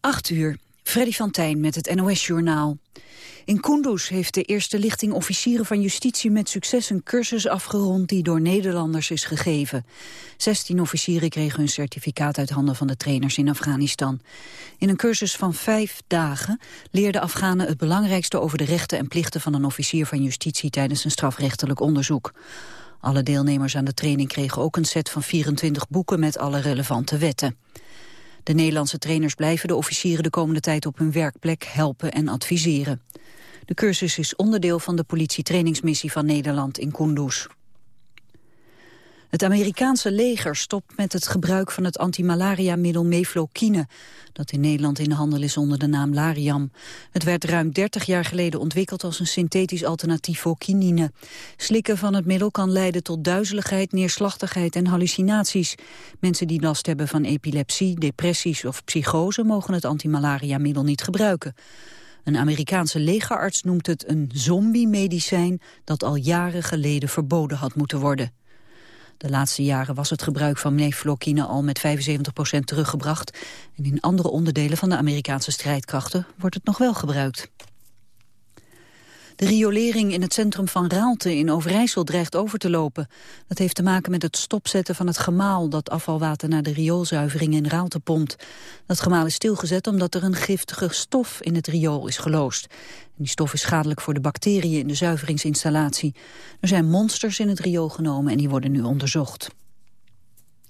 8 uur. Freddy van Tijn met het NOS-journaal. In Kunduz heeft de eerste lichting officieren van justitie met succes een cursus afgerond die door Nederlanders is gegeven. 16 officieren kregen hun certificaat uit handen van de trainers in Afghanistan. In een cursus van vijf dagen leerden Afghanen het belangrijkste over de rechten en plichten van een officier van justitie tijdens een strafrechtelijk onderzoek. Alle deelnemers aan de training kregen ook een set van 24 boeken met alle relevante wetten. De Nederlandse trainers blijven de officieren de komende tijd op hun werkplek helpen en adviseren. De cursus is onderdeel van de politietrainingsmissie van Nederland in Kunduz. Het Amerikaanse leger stopt met het gebruik van het antimalaria-middel mefloquine, dat in Nederland in de handel is onder de naam Lariam. Het werd ruim 30 jaar geleden ontwikkeld als een synthetisch alternatief voor kinine. Slikken van het middel kan leiden tot duizeligheid, neerslachtigheid en hallucinaties. Mensen die last hebben van epilepsie, depressies of psychose mogen het antimalaria-middel niet gebruiken. Een Amerikaanse legerarts noemt het een zombie-medicijn dat al jaren geleden verboden had moeten worden. De laatste jaren was het gebruik van mefloquine al met 75% teruggebracht. En in andere onderdelen van de Amerikaanse strijdkrachten wordt het nog wel gebruikt. De riolering in het centrum van Raalte in Overijssel dreigt over te lopen. Dat heeft te maken met het stopzetten van het gemaal dat afvalwater naar de rioolzuivering in Raalte pompt. Dat gemaal is stilgezet omdat er een giftige stof in het riool is geloosd. Die stof is schadelijk voor de bacteriën in de zuiveringsinstallatie. Er zijn monsters in het riool genomen en die worden nu onderzocht.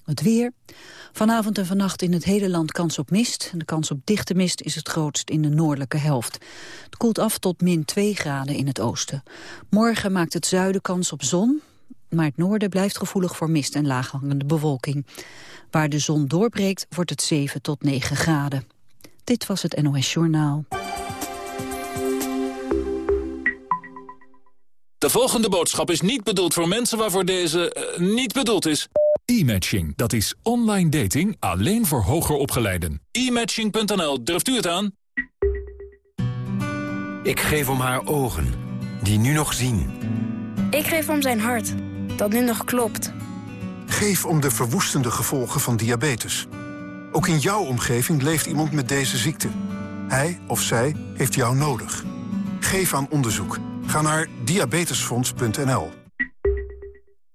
Het weer. Vanavond en vannacht in het hele land kans op mist. De kans op dichte mist is het grootst in de noordelijke helft. Het koelt af tot min 2 graden in het oosten. Morgen maakt het zuiden kans op zon, maar het noorden blijft gevoelig voor mist en laaghangende bewolking. Waar de zon doorbreekt wordt het 7 tot 9 graden. Dit was het NOS Journaal. De volgende boodschap is niet bedoeld voor mensen waarvoor deze uh, niet bedoeld is. E-matching, dat is online dating alleen voor hoger opgeleiden. E-matching.nl, durft u het aan? Ik geef om haar ogen, die nu nog zien. Ik geef om zijn hart, dat nu nog klopt. Geef om de verwoestende gevolgen van diabetes. Ook in jouw omgeving leeft iemand met deze ziekte. Hij of zij heeft jou nodig. Geef aan onderzoek. Ga naar diabetesfonds.nl.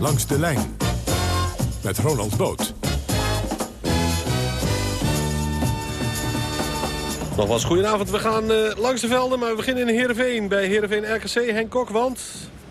Langs de lijn. Met Ronald Boot. Nogmaals, goedenavond. We gaan uh, langs de velden, maar we beginnen in Heerenveen. Bij Heerenveen RKC, Henk Kok, want...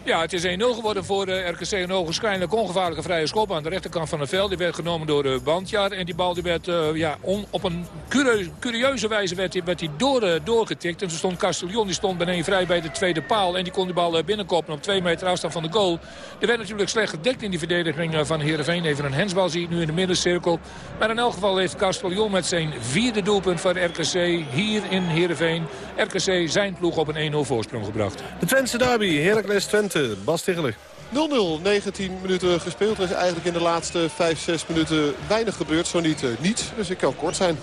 Ja, het is 1-0 geworden voor de RKC. Een ogenschijnlijk ongevaarlijke vrije schop aan de rechterkant van het veld. Die werd genomen door de Bandjaar. En die bal die werd uh, ja, op een curieuze, curieuze wijze werd, werd die door, doorgetikt. En toen stond Castellon, die stond beneden vrij bij de tweede paal. En die kon die bal binnenkoppen op twee meter afstand van de goal. Er werd natuurlijk slecht gedekt in die verdediging van Heerenveen. Even een hensbal zie ik nu in de middencirkel. Maar in elk geval heeft Castellon met zijn vierde doelpunt van RKC hier in Heerenveen. RKC zijn ploeg op een 1-0 voorsprong gebracht. De Twentse derby, Heracles Twente. Bas Ticheler. 0-0, 19 minuten gespeeld. Er is eigenlijk in de laatste 5, 6 minuten weinig gebeurd. Zo niet, uh, niets. Dus ik kan kort zijn.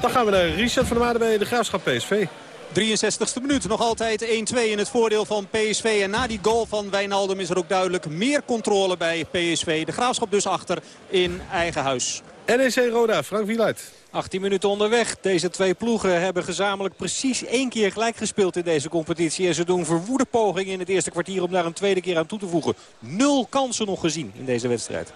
Dan gaan we naar Richard van der Maarden bij de Graafschap PSV. 63ste minuut. Nog altijd 1-2 in het voordeel van PSV. En na die goal van Wijnaldum is er ook duidelijk meer controle bij PSV. De Graafschap dus achter in eigen huis. NEC Roda, Frank Wieluid. 18 minuten onderweg. Deze twee ploegen hebben gezamenlijk precies één keer gelijk gespeeld in deze competitie. En ze doen verwoede pogingen in het eerste kwartier om daar een tweede keer aan toe te voegen. Nul kansen nog gezien in deze wedstrijd.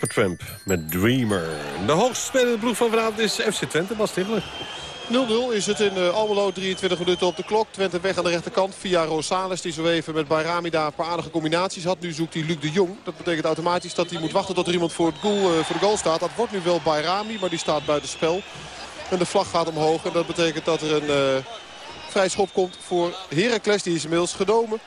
Supertramp met Dreamer. De hoogst ploeg van vanavond is FC Twente, Bas Tichler. 0-0 is het in uh, Almelo, 23 minuten op de klok. Twente weg aan de rechterkant via Rosales, die zo even met Bayrami daar een paar aardige combinaties had. Nu zoekt hij Luc de Jong. Dat betekent automatisch dat hij moet wachten tot er iemand voor, het goal, uh, voor de goal staat. Dat wordt nu wel Bayrami, maar die staat buiten spel. En de vlag gaat omhoog en dat betekent dat er een uh, vrij schop komt voor Heracles. Die is inmiddels genomen.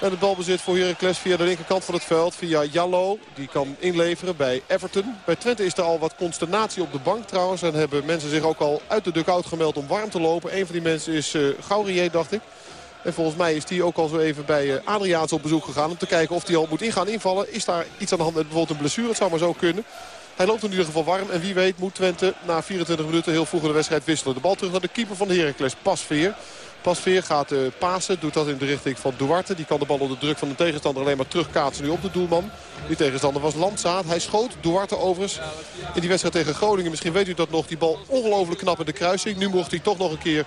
En het balbezit voor Heracles via de linkerkant van het veld. Via Jallo. Die kan inleveren bij Everton. Bij Twente is er al wat consternatie op de bank trouwens. En hebben mensen zich ook al uit de dugout gemeld om warm te lopen. Een van die mensen is uh, Gaurier, dacht ik. En volgens mij is die ook al zo even bij uh, Adriaans op bezoek gegaan. Om te kijken of hij al moet ingaan invallen. Is daar iets aan de hand met bijvoorbeeld een blessure? Het zou maar zo kunnen. Hij loopt in ieder geval warm. En wie weet moet Twente na 24 minuten heel vroeg in de wedstrijd wisselen. De bal terug naar de keeper van Heracles. Pasveer. Pasveer gaat uh, pasen. Doet dat in de richting van Duarte. Die kan de bal onder druk van de tegenstander alleen maar terugkaatsen nu op de doelman. Die tegenstander was Landzaat. Hij schoot Duarte overigens in die wedstrijd tegen Groningen. Misschien weet u dat nog. Die bal ongelooflijk knap in de kruising. Nu mocht hij toch nog een keer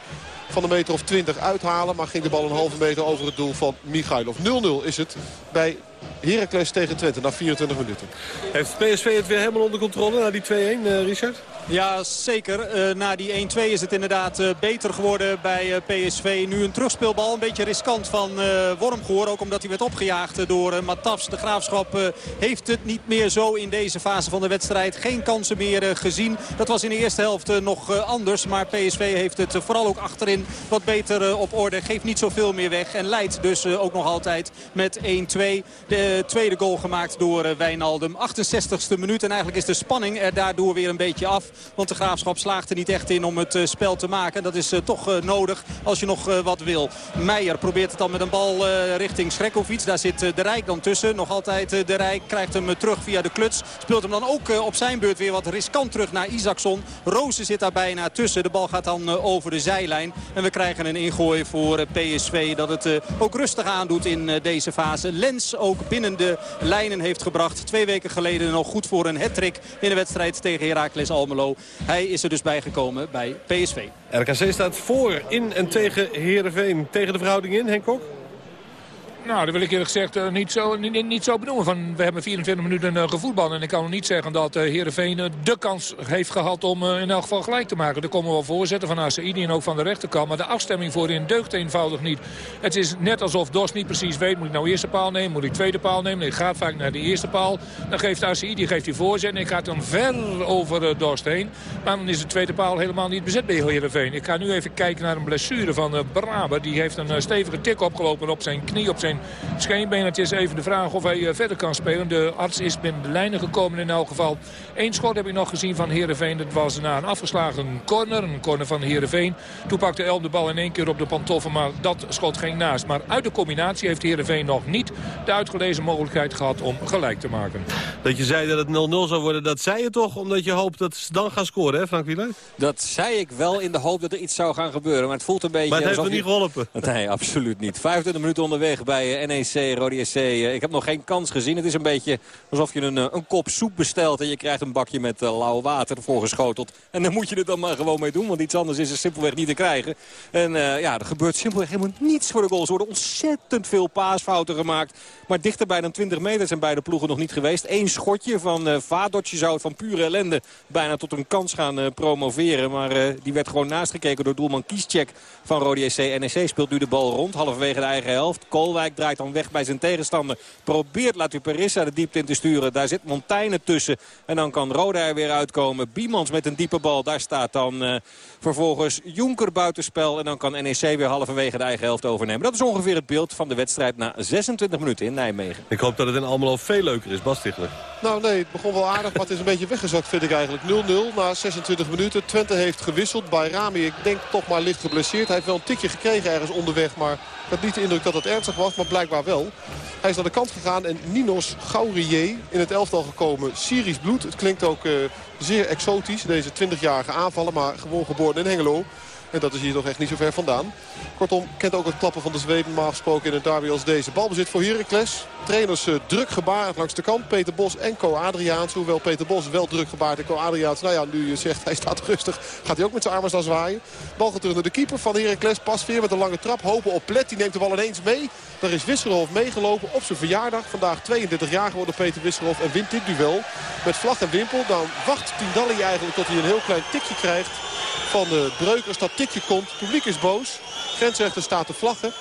van een meter of 20 uithalen. Maar ging de bal een halve meter over het doel van Michailov. 0-0 is het bij Heracles tegen Twente na 24 minuten. Heeft PSV het weer helemaal onder controle na die 2-1, uh, Richard? Ja, zeker. Uh, na die 1-2 is het inderdaad uh, beter geworden bij uh, PSV. Nu een terugspeelbal, een beetje riskant van Wormgoor. Ook omdat hij werd opgejaagd door Matafs. De Graafschap heeft het niet meer zo in deze fase van de wedstrijd. Geen kansen meer gezien. Dat was in de eerste helft nog anders. Maar PSV heeft het vooral ook achterin wat beter op orde. Geeft niet zoveel meer weg. En leidt dus ook nog altijd met 1-2. De tweede goal gemaakt door Wijnaldum. 68ste minuut. En eigenlijk is de spanning er daardoor weer een beetje af. Want de Graafschap slaagt er niet echt in om het uh, spel te maken. Dat is uh, toch uh, nodig als je nog wat wil. Meijer probeert het dan met een bal richting Schrekkovic. Daar zit de Rijk dan tussen. Nog altijd de Rijk krijgt hem terug via de kluts. Speelt hem dan ook op zijn beurt weer wat riskant terug naar Isaacson. Rozen zit daar bijna tussen. De bal gaat dan over de zijlijn. En we krijgen een ingooi voor PSV dat het ook rustig aandoet in deze fase. Lens ook binnen de lijnen heeft gebracht. Twee weken geleden nog goed voor een hat-trick in de wedstrijd tegen Heracles Almelo. Hij is er dus bijgekomen bij PSV. RKC staat voor in en tegen Heerenveen. Tegen de verhouding in, Henk Kok? Nou, dat wil ik eerlijk gezegd uh, niet, zo, niet, niet, zo benoemen. Van, we hebben 24 minuten uh, gevoetbal. En ik kan nog niet zeggen dat uh, Heerenveen de kans heeft gehad om in elk geval gelijk te maken. Er komen wel voorzetten van Asaidi en ook van de rechterkant. Maar de afstemming voorin deugt eenvoudig niet. Het is net alsof Dos niet precies weet. Moet ik nou eerste paal nemen? Moet ik tweede paal nemen? Ik ga vaak naar de eerste paal. Dan geeft Asaidi geeft die voorzet. En ik ga dan ver over Dos heen. Maar dan is de tweede paal helemaal niet bezet bij Heerenveen. Ik ga nu even kijken naar een blessure van Braber. Die heeft een stevige tik opgelopen op zijn knie, op zijn scheenbeen. Het is even de vraag of hij uh, verder kan spelen. De arts is binnen de lijnen gekomen in elk geval. Eén schot heb ik nog gezien van Heerenveen. Dat was na een afgeslagen corner. Een corner van Heerenveen. Toen pakte Elm de bal in één keer op de pantoffen. Maar dat schot ging naast. Maar uit de combinatie heeft Heerenveen nog niet de uitgelezen mogelijkheid gehad om gelijk te maken. Dat je zei dat het 0-0 zou worden, dat zei je toch omdat je hoopt dat ze dan gaan scoren, hè Frank Wieler? Dat zei ik wel in de hoop dat er iets zou gaan gebeuren. Maar het voelt een beetje... Maar het heeft er niet geholpen. Nee, absoluut niet. 25 minuten onderweg bij bij NEC, Rode SC. ik heb nog geen kans gezien. Het is een beetje alsof je een, een kop soep bestelt en je krijgt een bakje met lauw water ervoor geschoteld. En dan moet je er dan maar gewoon mee doen, want iets anders is er simpelweg niet te krijgen. En ja, er gebeurt simpelweg helemaal niets voor de goals. Er worden ontzettend veel paasfouten gemaakt. Maar dichterbij dan 20 meter zijn beide ploegen nog niet geweest. Eén schotje van uh, Vadotje zou het van pure ellende bijna tot een kans gaan promoveren. Maar die werd gewoon naastgekeken door doelman Kieschek van Rode SC. NEC speelt nu de bal rond, halverwege de eigen helft. Draait dan weg bij zijn tegenstander. Probeert Latuperissa de diepte in te sturen. Daar zit Montaigne tussen. En dan kan Roda er weer uitkomen. Biemans met een diepe bal. Daar staat dan vervolgens Jonker buitenspel. En dan kan NEC weer halverwege de eigen helft overnemen. Dat is ongeveer het beeld van de wedstrijd na 26 minuten in Nijmegen. Ik hoop dat het in Almelo veel leuker is, Bas Stigler. Nou nee, het begon wel aardig, maar het is een beetje weggezakt vind ik eigenlijk. 0-0 na 26 minuten. Twente heeft gewisseld. Bij Rami, ik denk toch maar licht geblesseerd. Hij heeft wel een tikje gekregen ergens onderweg, maar had niet de indruk dat het ernstig was, maar blijkbaar wel. Hij is naar de kant gegaan en Ninos Gaurier in het elftal gekomen. Syrisch bloed. Het klinkt ook uh, zeer exotisch, deze 20-jarige aanvallen, maar gewoon geboren in Hengelo. En dat is hier toch echt niet zo ver vandaan. Kortom, kent ook het klappen van de Zweden maar gesproken in een derby als deze. Balbezit voor Heracles. Trainers uh, druk gebaard langs de kant. Peter Bos en Co Adriaans. Hoewel Peter Bos wel druk gebaard en Co Adriaans. Nou ja, nu je zegt hij staat rustig. Gaat hij ook met zijn armen staan zwaaien. Bal gaat terug naar de keeper van Heracles. Pas weer met een lange trap. Hopen op Plet. Die neemt de bal ineens mee. Daar is Wisselhof meegelopen op zijn verjaardag. Vandaag 32 jaar geworden Peter Wisselhof. En wint dit duel met vlag en wimpel. Dan wacht Tindalli eigenlijk tot hij een heel klein tikje krijgt van de Breukers. Dat tikje komt. Publiek is boos. Grensrechter staat te vlaggen.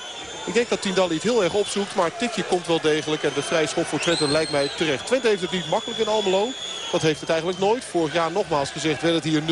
Ik denk dat Tindalli het heel erg opzoekt. Maar het tikje komt wel degelijk. En de vrije schop voor Twente lijkt mij terecht. Twente heeft het niet makkelijk in Almelo. Dat heeft het eigenlijk nooit. Vorig jaar nogmaals gezegd werd het hier 0-0.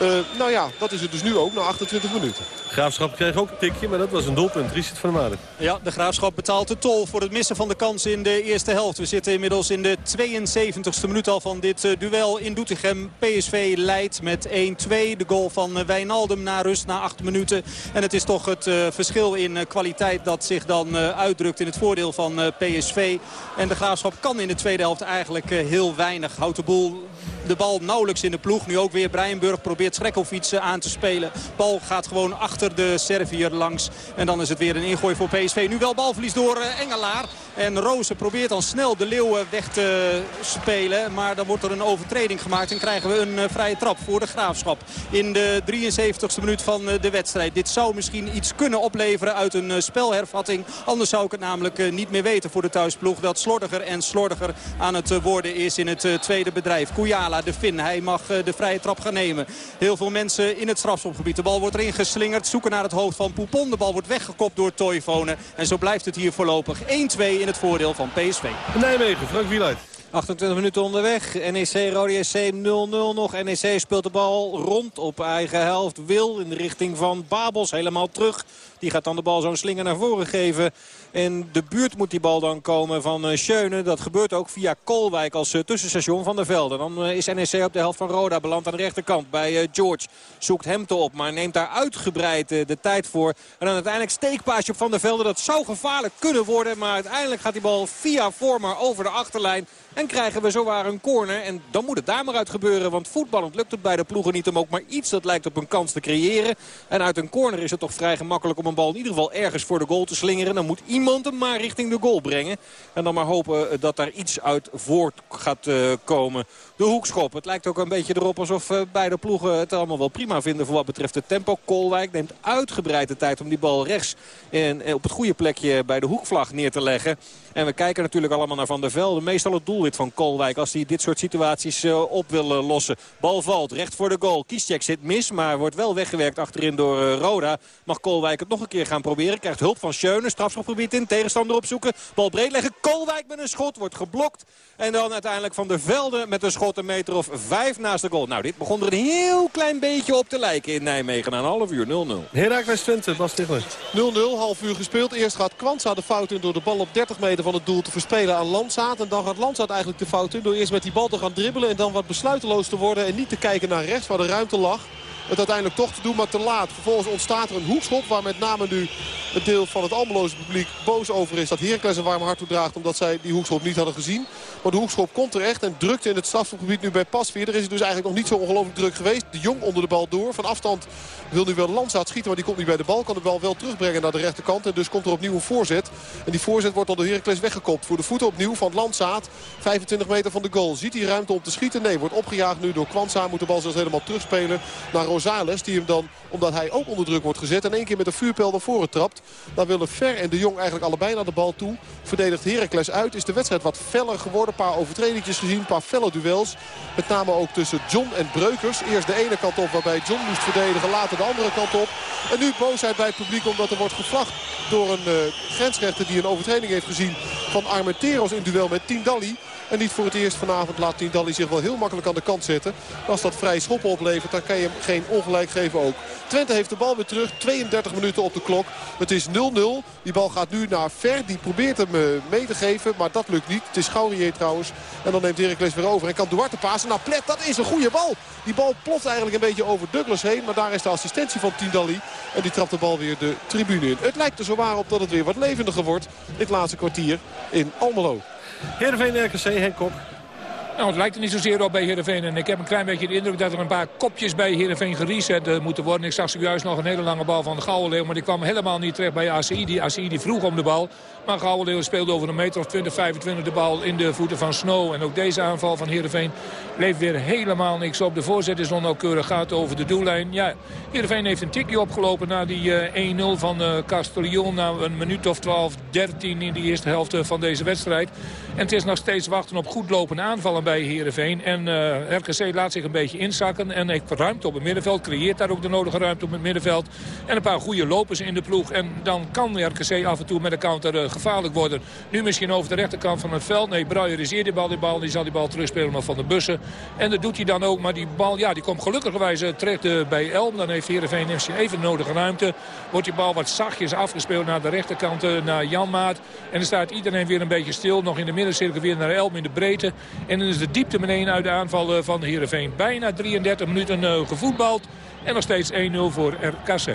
Uh, nou ja, dat is het dus nu ook na 28 minuten. Graafschap kreeg ook een tikje, maar dat was een doelpunt. Richard van der Maden. Ja, de Graafschap betaalt de tol voor het missen van de kans in de eerste helft. We zitten inmiddels in de 72e minuut al van dit uh, duel in Doetinchem. PSV leidt met 1-2. De goal van uh, Wijnaldum na rust na 8 minuten. En het is toch het uh, verschil in kwaliteit dat zich dan uitdrukt in het voordeel van PSV. En de Graafschap kan in de tweede helft eigenlijk heel weinig. Houdt de bal nauwelijks in de ploeg. Nu ook weer Breinburg probeert Schrekkelfiets aan te spelen. Bal gaat gewoon achter de Servier langs. En dan is het weer een ingooi voor PSV. Nu wel balverlies door eh, Engelaar. En Rozen probeert dan snel de Leeuwen weg te spelen. Maar dan wordt er een overtreding gemaakt en krijgen we een uh, vrije trap voor de Graafschap. In de 73ste minuut van uh, de wedstrijd. Dit zou misschien iets kunnen opleveren uit een uh, spelhervatting. Anders zou ik het namelijk niet meer weten voor de thuisploeg. Dat slordiger en slordiger aan het worden is in het tweede bedrijf. Kujala, de Fin, hij mag de vrije trap gaan nemen. Heel veel mensen in het strafschopgebied. De bal wordt erin geslingerd. Zoeken naar het hoofd van Poupon. De bal wordt weggekopt door Toivonen. En zo blijft het hier voorlopig 1-2 in het voordeel van PSV. Nijmegen, Frank Wieluid. 28 minuten onderweg. NEC, Rode SC 0-0 nog. NEC speelt de bal rond op eigen helft. Wil in de richting van Babels helemaal terug. Die gaat dan de bal zo'n slinger naar voren geven. In de buurt moet die bal dan komen van eh, Schöne. Dat gebeurt ook via Kolwijk als eh, tussenstation van de velden. Dan eh, is NEC op de helft van Roda beland aan de rechterkant bij George. Zoekt hem te op, maar neemt daar uitgebreid de tijd voor. En dan uiteindelijk steekpaasje op Van der Velden. Dat zou gevaarlijk kunnen worden. Maar uiteindelijk gaat die bal via Vormer over de achterlijn. En krijgen we zowaar een corner. En dan moet het daar maar uit gebeuren. Want voetballend lukt het bij de ploegen niet om ook maar iets dat lijkt op een kans te creëren. En uit een corner is het toch vrij gemakkelijk om een bal in ieder geval ergens voor de goal te slingeren. Dan moet iemand hem maar richting de goal brengen. En dan maar hopen dat daar iets uit voort gaat uh, komen. De hoekschop. Het lijkt ook een beetje erop alsof uh, beide ploegen het allemaal wel prima vinden voor wat betreft het tempo. Kolwijk neemt uitgebreid de tijd om die bal rechts en op het goede plekje bij de hoekvlag neer te leggen. En we kijken natuurlijk allemaal naar Van der Velde. Meestal het doelwit van Kolwijk als hij dit soort situaties uh, op wil lossen. Bal valt, recht voor de goal. Kieschek zit mis, maar wordt wel weggewerkt achterin door Roda. Mag Kolwijk het nog een keer gaan proberen. Krijgt hulp van Schöne, strafschopgebied in. Tegenstander opzoeken. Bal breed leggen. Kolwijk met een schot, wordt geblokt. En dan uiteindelijk Van der Velde met een schot een meter of vijf naast de goal. Nou, dit begon er een heel klein beetje op te lijken in Nijmegen. Na een half uur 0-0. Herakles Twente, Bas 0-0, half uur gespeeld. Eerst gaat Kwanza de fout in door de bal op 30 meter van het doel te verspelen aan Landsaat. En dan gaat Landsaat eigenlijk de fout in door eerst met die bal te gaan dribbelen. En dan wat besluiteloos te worden en niet te kijken naar rechts waar de ruimte lag. Het uiteindelijk toch te doen, maar te laat. Vervolgens ontstaat er een hoekschop waar met name nu het deel van het Almeloze publiek boos over is. Dat Heracles een warm hart toedraagt omdat zij die hoekschop niet hadden gezien. Maar de hoekschop komt terecht en drukt in het strafschopgebied nu bij Pasveer. Er is het dus eigenlijk nog niet zo ongelooflijk druk geweest. De Jong onder de bal door. Van afstand wil nu wel Landsaat schieten, maar die komt niet bij de bal. Kan de bal wel terugbrengen naar de rechterkant. En dus komt er opnieuw een voorzet. En die voorzet wordt dan door Heracles weggekopt. Voor de voeten opnieuw van Landsaat. 25 meter van de goal. Ziet hij ruimte om te schieten? Nee, wordt opgejaagd nu door Kwanza. Moet de bal zelfs helemaal terugspelen naar Die hem dan, omdat hij ook onder druk wordt gezet... en één keer met een vuurpijl naar voren trapt. Dan willen Ver en de Jong eigenlijk allebei naar de bal toe. Verdedigt Heracles uit. Is de wedstrijd wat feller geworden. Een paar overtredingjes gezien. Een paar felle duels. Met name ook tussen John en Breukers. Eerst de ene kant op waarbij John moest verdedigen. Later de andere kant op. En nu boosheid bij het publiek omdat er wordt gevlacht door een uh, grensrechter die een overtreding heeft gezien van Armenteros in duel met Tindalli. En niet voor het eerst vanavond laat Tindalli zich wel heel makkelijk aan de kant zetten. Als dat vrij schoppen oplevert, dan kan je hem geen ongelijk geven ook. Twente heeft de bal weer terug. 32 minuten op de klok. Het is 0-0. Die bal gaat nu naar Ver. Die probeert hem uh, mee te geven, maar dat lukt niet. Het is Gaurier trouwens. En dan neemt Heracles weer over. En kan Duarte pasen naar Plet. Dat is een goede bal. Die bal ploft eigenlijk een beetje over Douglas heen. Maar daar is de assistentie van Tindalli. En die trapt de bal weer de tribune in. Het lijkt er zo waar op dat het weer wat levendiger wordt. Dit laatste kwartier in Almelo. Heerenveen RKC, Henk Kok. Nou, het lijkt er niet zozeer op bij Heerenveen. En ik heb een klein beetje de indruk dat er een paar kopjes bij Heerenveen gereset uh, moeten worden. Ik zag zojuist nog een hele lange bal van de Gouwenleeuw. Maar die kwam helemaal niet terecht bij ACI. Die ACI die vroeg om de bal. Maar Gouwenleeuw speelde over een meter of 20, 25 de bal in de voeten van Snow. En ook deze aanval van Heerenveen leeft weer helemaal niks op. De voorzet is onnauwkeurig, gaat over de doellijn. Ja, Heerenveen heeft een tikje opgelopen na die uh, 1-0 van uh, Castellon. Na een minuut of 12, 13 in de eerste helft van deze wedstrijd. En het is nog steeds wachten op goed lopende aanvallen bij Heerenveen. En uh, RKC laat zich een beetje inzakken. En heeft ruimte op het middenveld. Creëert daar ook de nodige ruimte op het middenveld. En een paar goede lopers in de ploeg. En dan kan RKC af en toe met de counter gevaarlijk worden. Nu misschien over de rechterkant van het veld. Nee, Bruijer is die bal. Die bal die zal die bal terugspelen maar van de bussen. En dat doet hij dan ook. Maar die bal ja, die komt gelukkigerwijs terecht uh, bij Elm. Dan heeft Heerenveen even de nodige ruimte. Wordt die bal wat zachtjes afgespeeld naar de rechterkant. naar Janmaat. En dan staat iedereen weer een beetje stil. Nog in de middencirkel weer naar Elm in de breedte. En dan is de diepte meteen uit de aanval van Heerenveen. Bijna 33 minuten gevoetbald. En nog steeds 1-0 voor RKC.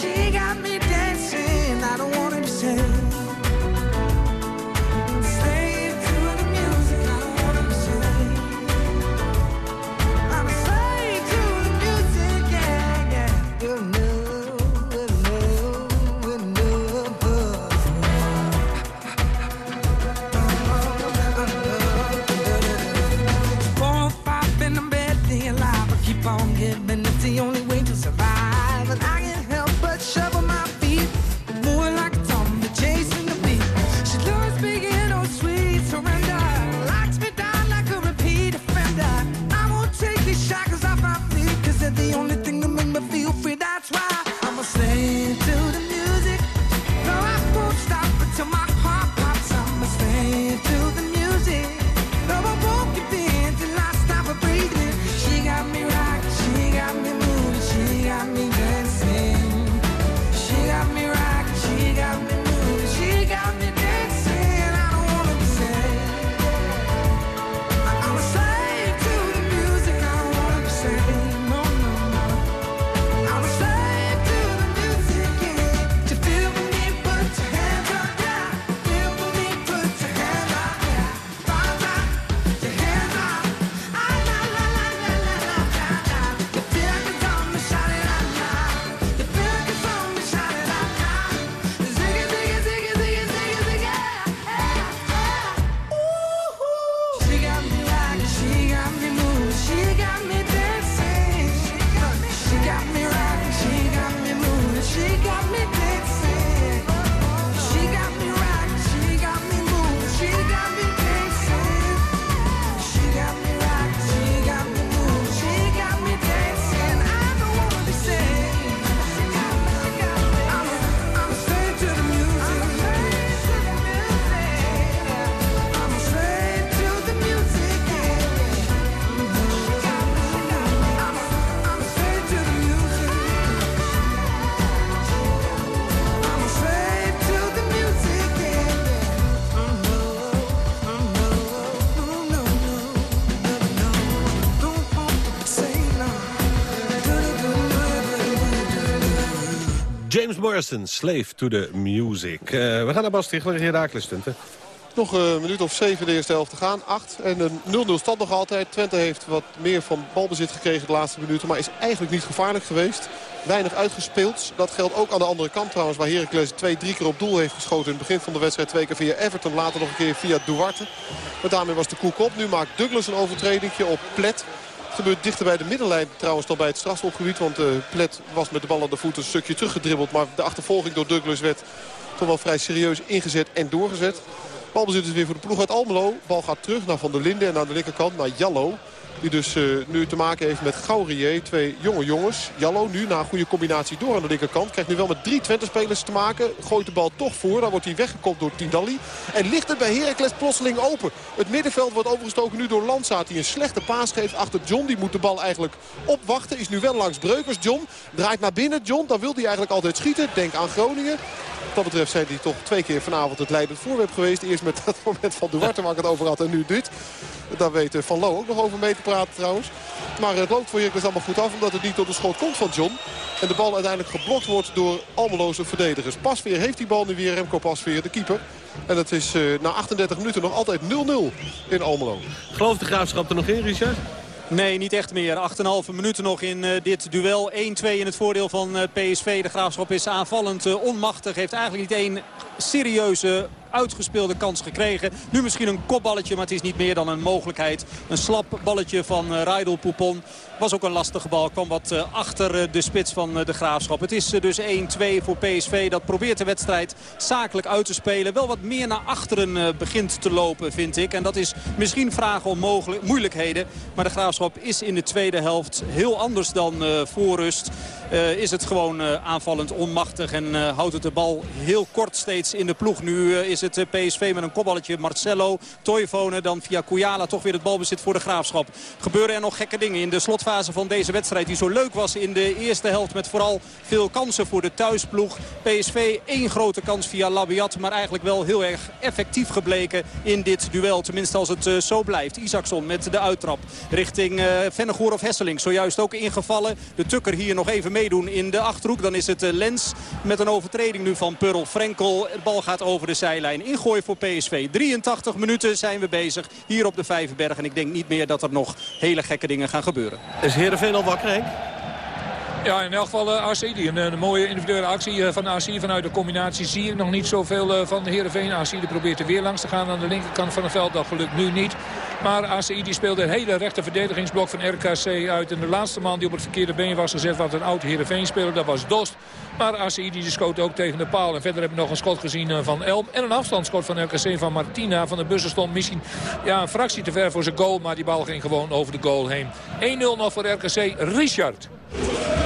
She got me Morrison, Slave to the Music. Uh, we gaan naar Bas Tichler, Herakles. Nog een minuut of zeven de eerste helft te gaan. Acht en een 0-0 stand nog altijd. Twente heeft wat meer van balbezit gekregen de laatste minuten. Maar is eigenlijk niet gevaarlijk geweest. Weinig uitgespeeld. Dat geldt ook aan de andere kant trouwens. Waar Heracles twee, drie keer op doel heeft geschoten. In het begin van de wedstrijd twee keer via Everton. Later nog een keer via Duarte. Maar daarmee was de koek op. Nu maakt Douglas een overtredingje op Plet. Het gebeurt dichter bij de middenlijn trouwens dan bij het strafschopgebied. Want Plet was met de bal aan de voet een stukje teruggedribbeld. Maar de achtervolging door Douglas werd toch wel vrij serieus ingezet en doorgezet. Balbezit is weer voor de ploeg uit Almelo. Bal gaat terug naar Van der Linden en aan de linkerkant naar Jallo. Die dus uh, nu te maken heeft met Gaurier. Twee jonge jongens. Jallo nu na een goede combinatie door aan de linkerkant. Krijgt nu wel met drie Twente-spelers te maken. Gooit de bal toch voor. Dan wordt hij weggekopt door Tindalli. En ligt het bij Heracles plotseling open. Het middenveld wordt overgestoken nu door Landsaat. Die een slechte paas geeft achter John. Die moet de bal eigenlijk opwachten. Is nu wel langs Breukers. John draait naar binnen. John, dan wil hij eigenlijk altijd schieten. Denk aan Groningen. Dat betreft zijn die toch twee keer vanavond het leidend voorwerp geweest. Eerst met dat moment van Duarte waar ik het over had en nu dit. Daar weet Van Loo ook nog over mee te praten trouwens. Maar het loopt voor Heracles allemaal goed af omdat het niet tot de schot komt van John. En de bal uiteindelijk geblokt wordt door Almeloze verdedigers. Pasveer heeft die bal nu weer. Remco Pasveer, de keeper. En het is uh, na 38 minuten nog altijd 0-0 in Almelo. Gelooft de Graafschap er nog in, Richard? Nee, niet echt meer. 8,5 minuten nog in uh, dit duel. 1-2 in het voordeel van uh, PSV. De Graafschap is aanvallend uh, onmachtig. Heeft eigenlijk niet één serieuze uitgespeelde kans gekregen. Nu misschien een kopballetje, maar het is niet meer dan een mogelijkheid. Een slap balletje van uh, Raidel Poupon. Was ook een lastige bal. Kwam wat uh, achter uh, de spits van de Graafschap. Het is dus 1-2 voor PSV. Dat probeert de wedstrijd zakelijk uit te spelen. Wel wat meer naar achteren begint te lopen, vind ik. En dat is misschien vragen om mogelijk, moeilijkheden. Maar de Graafschap is in de tweede helft heel anders dan voor rust. is het gewoon aanvallend onmachtig en houdt het de bal heel kort steeds in de ploeg. Nu is het PSV met een kopballetje. Marcelo, Toivonen, dan via Kujala toch weer het balbezit voor de Graafschap. Gebeuren er nog gekke dingen in de slotfase van deze wedstrijd die zo leuk was in de eerste helft. Met vooral veel kansen voor de thuisploeg. PSV één grote kans via Labiat, maar eigenlijk wel heel erg effectief gebleken in dit duel. Tenminste als het uh, zo blijft. Isaacson met de uittrap richting uh, Vennegoor of Hesseling. Zojuist ook ingevallen. De Tukker hier nog even meedoen in de Achterhoek. Dan is het Lens met een overtreding nu van Purl Frenkel. De bal gaat over de zijlijn. Ingooi voor PSV. 83 minuten zijn we bezig hier op de Vijverberg. En ik denk niet meer dat er nog hele gekke dingen gaan gebeuren. Is Heerenveen al wakker? Ja, in elk geval uh, AC. Een, een, mooie individuele actie uh, van AC. Vanuit de combinatie zie ik nog niet zoveel van de Heerenveen. AC probeert er weer langs te gaan aan de linkerkant van het veld. Dat gelukt nu niet. Maar die speelde het hele rechte verdedigingsblok van RKC uit. En de laatste man die op het verkeerde been was gezet was een oud Heerenveen speler. Dat was Dost. Maar ACI die schoot ook tegen de paal. En verder heb ik nog een schot gezien van Elm. En een afstandsschot van RKC van Martina. Van de bussen stond misschien ja, een fractie te ver voor zijn goal. Maar die bal ging gewoon over de goal heen. 1-0 nog voor RKC. Richard.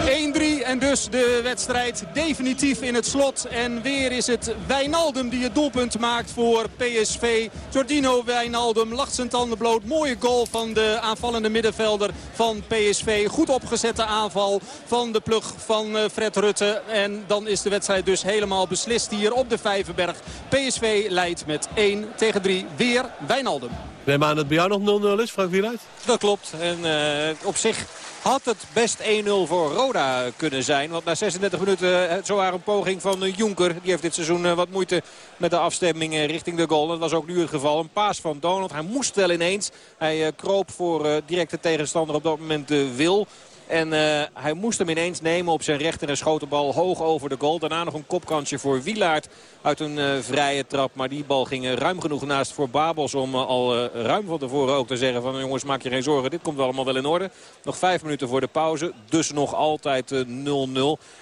1-3 en dus de wedstrijd definitief in het slot. En weer is het Wijnaldum die het doelpunt maakt voor PSV. Jordino Wijnaldum lacht zijn tanden bloot. Mooie goal van de aanvallende middenvelder van PSV. Goed opgezette aanval van de plug van Fred Rutte. En dan is de wedstrijd dus helemaal beslist hier op de Vijverberg. PSV leidt met 1 tegen 3. Weer Wijnaldum. Neem aan dat bij jou nog 0-0 is, Frank Wieluid? Dat klopt. En uh, op zich had het best 1-0 voor Roda kunnen zijn. Want na 36 minuten zowaar een poging van Jonker. Die heeft dit seizoen wat moeite met de afstemming richting de goal. Dat was ook nu het geval. Een paas van Donald. Hij moest wel ineens. Hij kroop voor directe tegenstander op dat moment de Wil. En uh, hij moest hem ineens nemen op zijn rechter en schoot bal hoog over de goal. Daarna nog een kopkansje voor Wilaert uit een uh, vrije trap. Maar die bal ging uh, ruim genoeg naast voor Babels om al ruim van tevoren ook te zeggen van jongens maak je geen zorgen. Dit komt allemaal wel in orde. Nog vijf minuten voor de pauze. Dus nog altijd 0-0.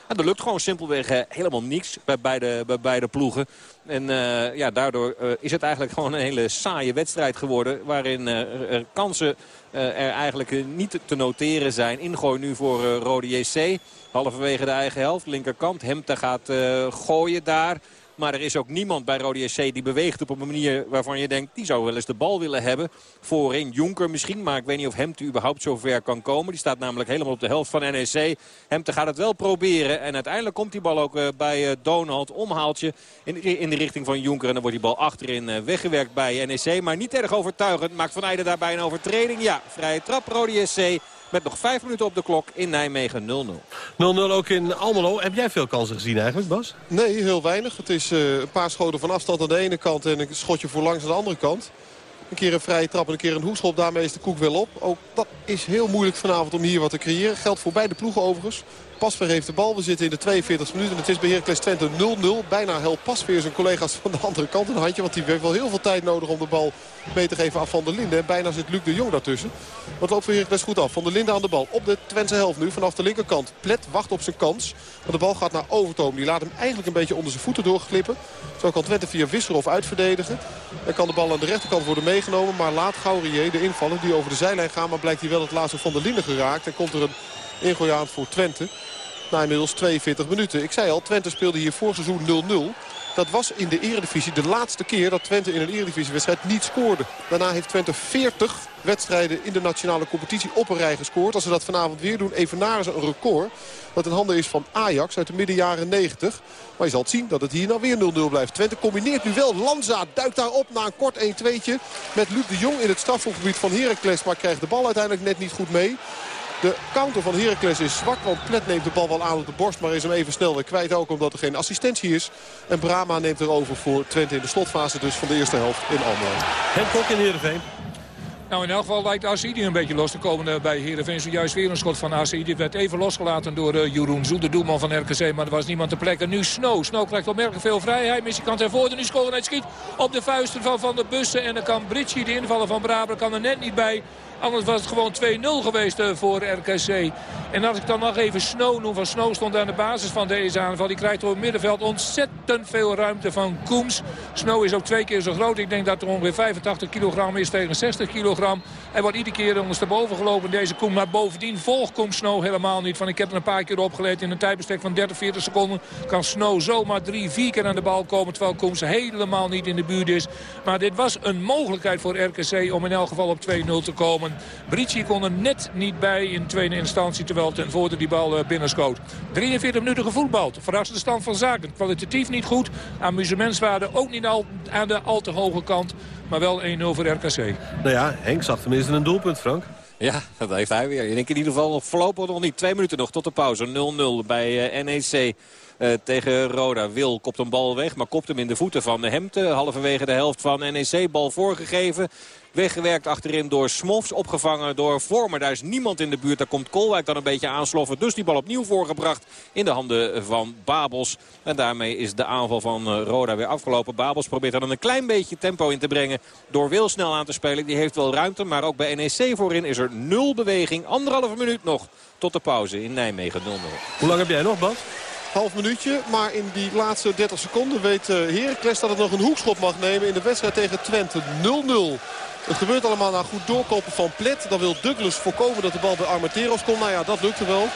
en er lukt gewoon simpelweg helemaal niks bij beide, bij beide ploegen. En uh, ja, daardoor uh, is het eigenlijk gewoon een hele saaie wedstrijd geworden. Waarin uh, er kansen er eigenlijk niet te noteren zijn. Ingooi nu voor Rode JC. Halverwege de eigen helft. Linkerkant. Hemte gaat gooien daar. Maar er is ook niemand bij Rode SC die beweegt op een manier waarvan je denkt... die zou wel eens de bal willen hebben. Voorin Jonker misschien, maar ik weet niet of Hemte überhaupt zo ver kan komen. Die staat namelijk helemaal op de helft van NEC. Hemte gaat het wel proberen. En uiteindelijk komt die bal ook uh, bij uh, Donald. Omhaaltje in, de richting van Jonker. En dan wordt die bal achterin uh, weggewerkt bij NEC. Maar niet erg overtuigend. Maakt Van Eijden daarbij een overtreding. Ja, vrije trap Rode SC. Met nog vijf minuten op de klok in Nijmegen 0-0. 0-0 ook in Almelo. Heb jij veel kansen gezien eigenlijk, Bas? Nee, heel weinig. Het is uh, een paar schoten van afstand aan de ene kant en een schotje voor langs aan de andere kant. Een keer een vrije trap en een keer een hoekschop. Daarmee is de koek wel op. Ook dat is heel moeilijk vanavond om hier wat te creëren. Geldt voor beide ploegen overigens. Pasveer heeft de bal. We zitten in de 42 minuten. Het is bij Heracles Twente 0-0. Bijna helpt Pasveer zijn collega's van de andere kant een handje. Want die heeft wel heel veel tijd nodig om de bal mee te geven af Van der Linden. En bijna zit Luc de Jong daartussen. Wat loopt voor Heracles goed af. Van der Linden aan de bal. Op de Twente helft nu vanaf de linkerkant. Plet wacht op zijn kans. Want de bal gaat naar Overtoom. Die laat hem eigenlijk een beetje onder zijn voeten doorglippen. Zo kan Twente via Wisserov uitverdedigen. Dan kan de bal aan de rechterkant worden meegenomen. Maar laat Gaurier, de invaller, die over de zijlijn gaan. Maar blijkt hij wel het laatste Van der Linden geraakt. En komt er een ingooi aan voor Twente. Na inmiddels 42 minuten. Ik zei al, Twente speelde hier voor seizoen 0-0. Dat was in de eredivisie de laatste keer dat Twente in een eredivisiewedstrijd niet scoorde. Daarna heeft Twente 40 wedstrijden in de nationale competitie op een rij gescoord. Als ze dat vanavond weer doen, evenaren ze een record. Dat in handen is van Ajax uit de middenjaren 90. Maar je zal zien dat het hier nou weer 0-0 blijft. Twente combineert nu wel. Lanza duikt daar op na een kort 1-2'tje. Met Luc de Jong in het strafschopgebied van Heracles. Maar krijgt de bal uiteindelijk net niet goed mee. De counter van Heracles is zwak, want Plet neemt de bal wel aan op de borst... maar is hem even snel weer kwijt, ook omdat er geen assistentie is. En Brama neemt er over voor Twente in de slotfase dus van de eerste helft in Almelo. Henk Kok in Heerenveen. Nou, in elk geval lijkt Asidi een beetje los te komen eh, bij Heerenveen. Zojuist weer een schot van Asidi. werd even losgelaten door uh, Jeroen Zoel, de doelman van RKC. Maar er was niemand te plekken. Nu Snow. Snow krijgt opmerkelijk veel vrijheid. Missie kan ter voorde. Nu scoren. Hij schiet op de vuisten van Van de Bussen. En dan kan Britchie, de invaller van Braber, kan er net niet bij. Anders was het gewoon 2-0 geweest eh, voor RKC. En als ik dan nog even Snow noem. Van Snow stond aan de basis van deze aanval. Die krijgt door het middenveld ontzettend veel ruimte van Koems. Snow is ook twee keer zo groot. Ik denk dat er ongeveer 85 kilogram is tegen 60 kilogram. Hij wordt iedere keer ondersteboven gelopen deze Koem. Maar bovendien volgt Koems Snow helemaal niet. Van ik heb er een paar keer opgeleid in een tijdbestek van 30, 40 seconden. Kan Snow zomaar drie, vier keer aan de bal komen. Terwijl Koems helemaal niet in de buurt is. Maar dit was een mogelijkheid voor RKC om in elk geval op 2-0 te komen. Brici kon er net niet bij in tweede instantie. Terwijl ten voorde die bal eh, binnenschoot. 43 minuten gevoetbald. Verrassende stand van zaken. Kwalitatief niet goed. Amusementswaarde ook niet al, aan de al te hoge kant. Maar wel 1-0 voor RKC. Nou ja, Henk zag tenminste een doelpunt, Frank. Ja, dat heeft hij weer. Ik denk in ieder geval voorlopig nog niet. Twee minuten nog tot de pauze. 0-0 bij uh, NEC. Uh, tegen Roda. Wil kopt een bal weg, maar kopt hem in de voeten van Hemte. Halverwege de helft van NEC. Bal voorgegeven. Weggewerkt achterin door Smofs. Opgevangen door Vormer. Daar is niemand in de buurt. Daar komt Kolwijk dan een beetje aansloffen. Dus die bal opnieuw voorgebracht in de handen van Babels. En daarmee is de aanval van eh, Roda weer afgelopen. Babels probeert er dan een klein beetje tempo in te brengen. Door Wil snel aan te spelen. Die heeft wel ruimte. Maar ook bij NEC voorin is er nul beweging. Anderhalve minuut nog tot de pauze in Nijmegen 0-0. Hoe lang heb jij nog, Bas? half minuutje. Maar in die laatste 30 seconden weet Heracles dat het nog een hoekschop mag nemen in de wedstrijd tegen Twente. 0-0. Het gebeurt allemaal na goed doorkopen van Plet. Dan wil Douglas voorkomen dat de bal bij Armenteros komt. Nou ja, dat lukte wel.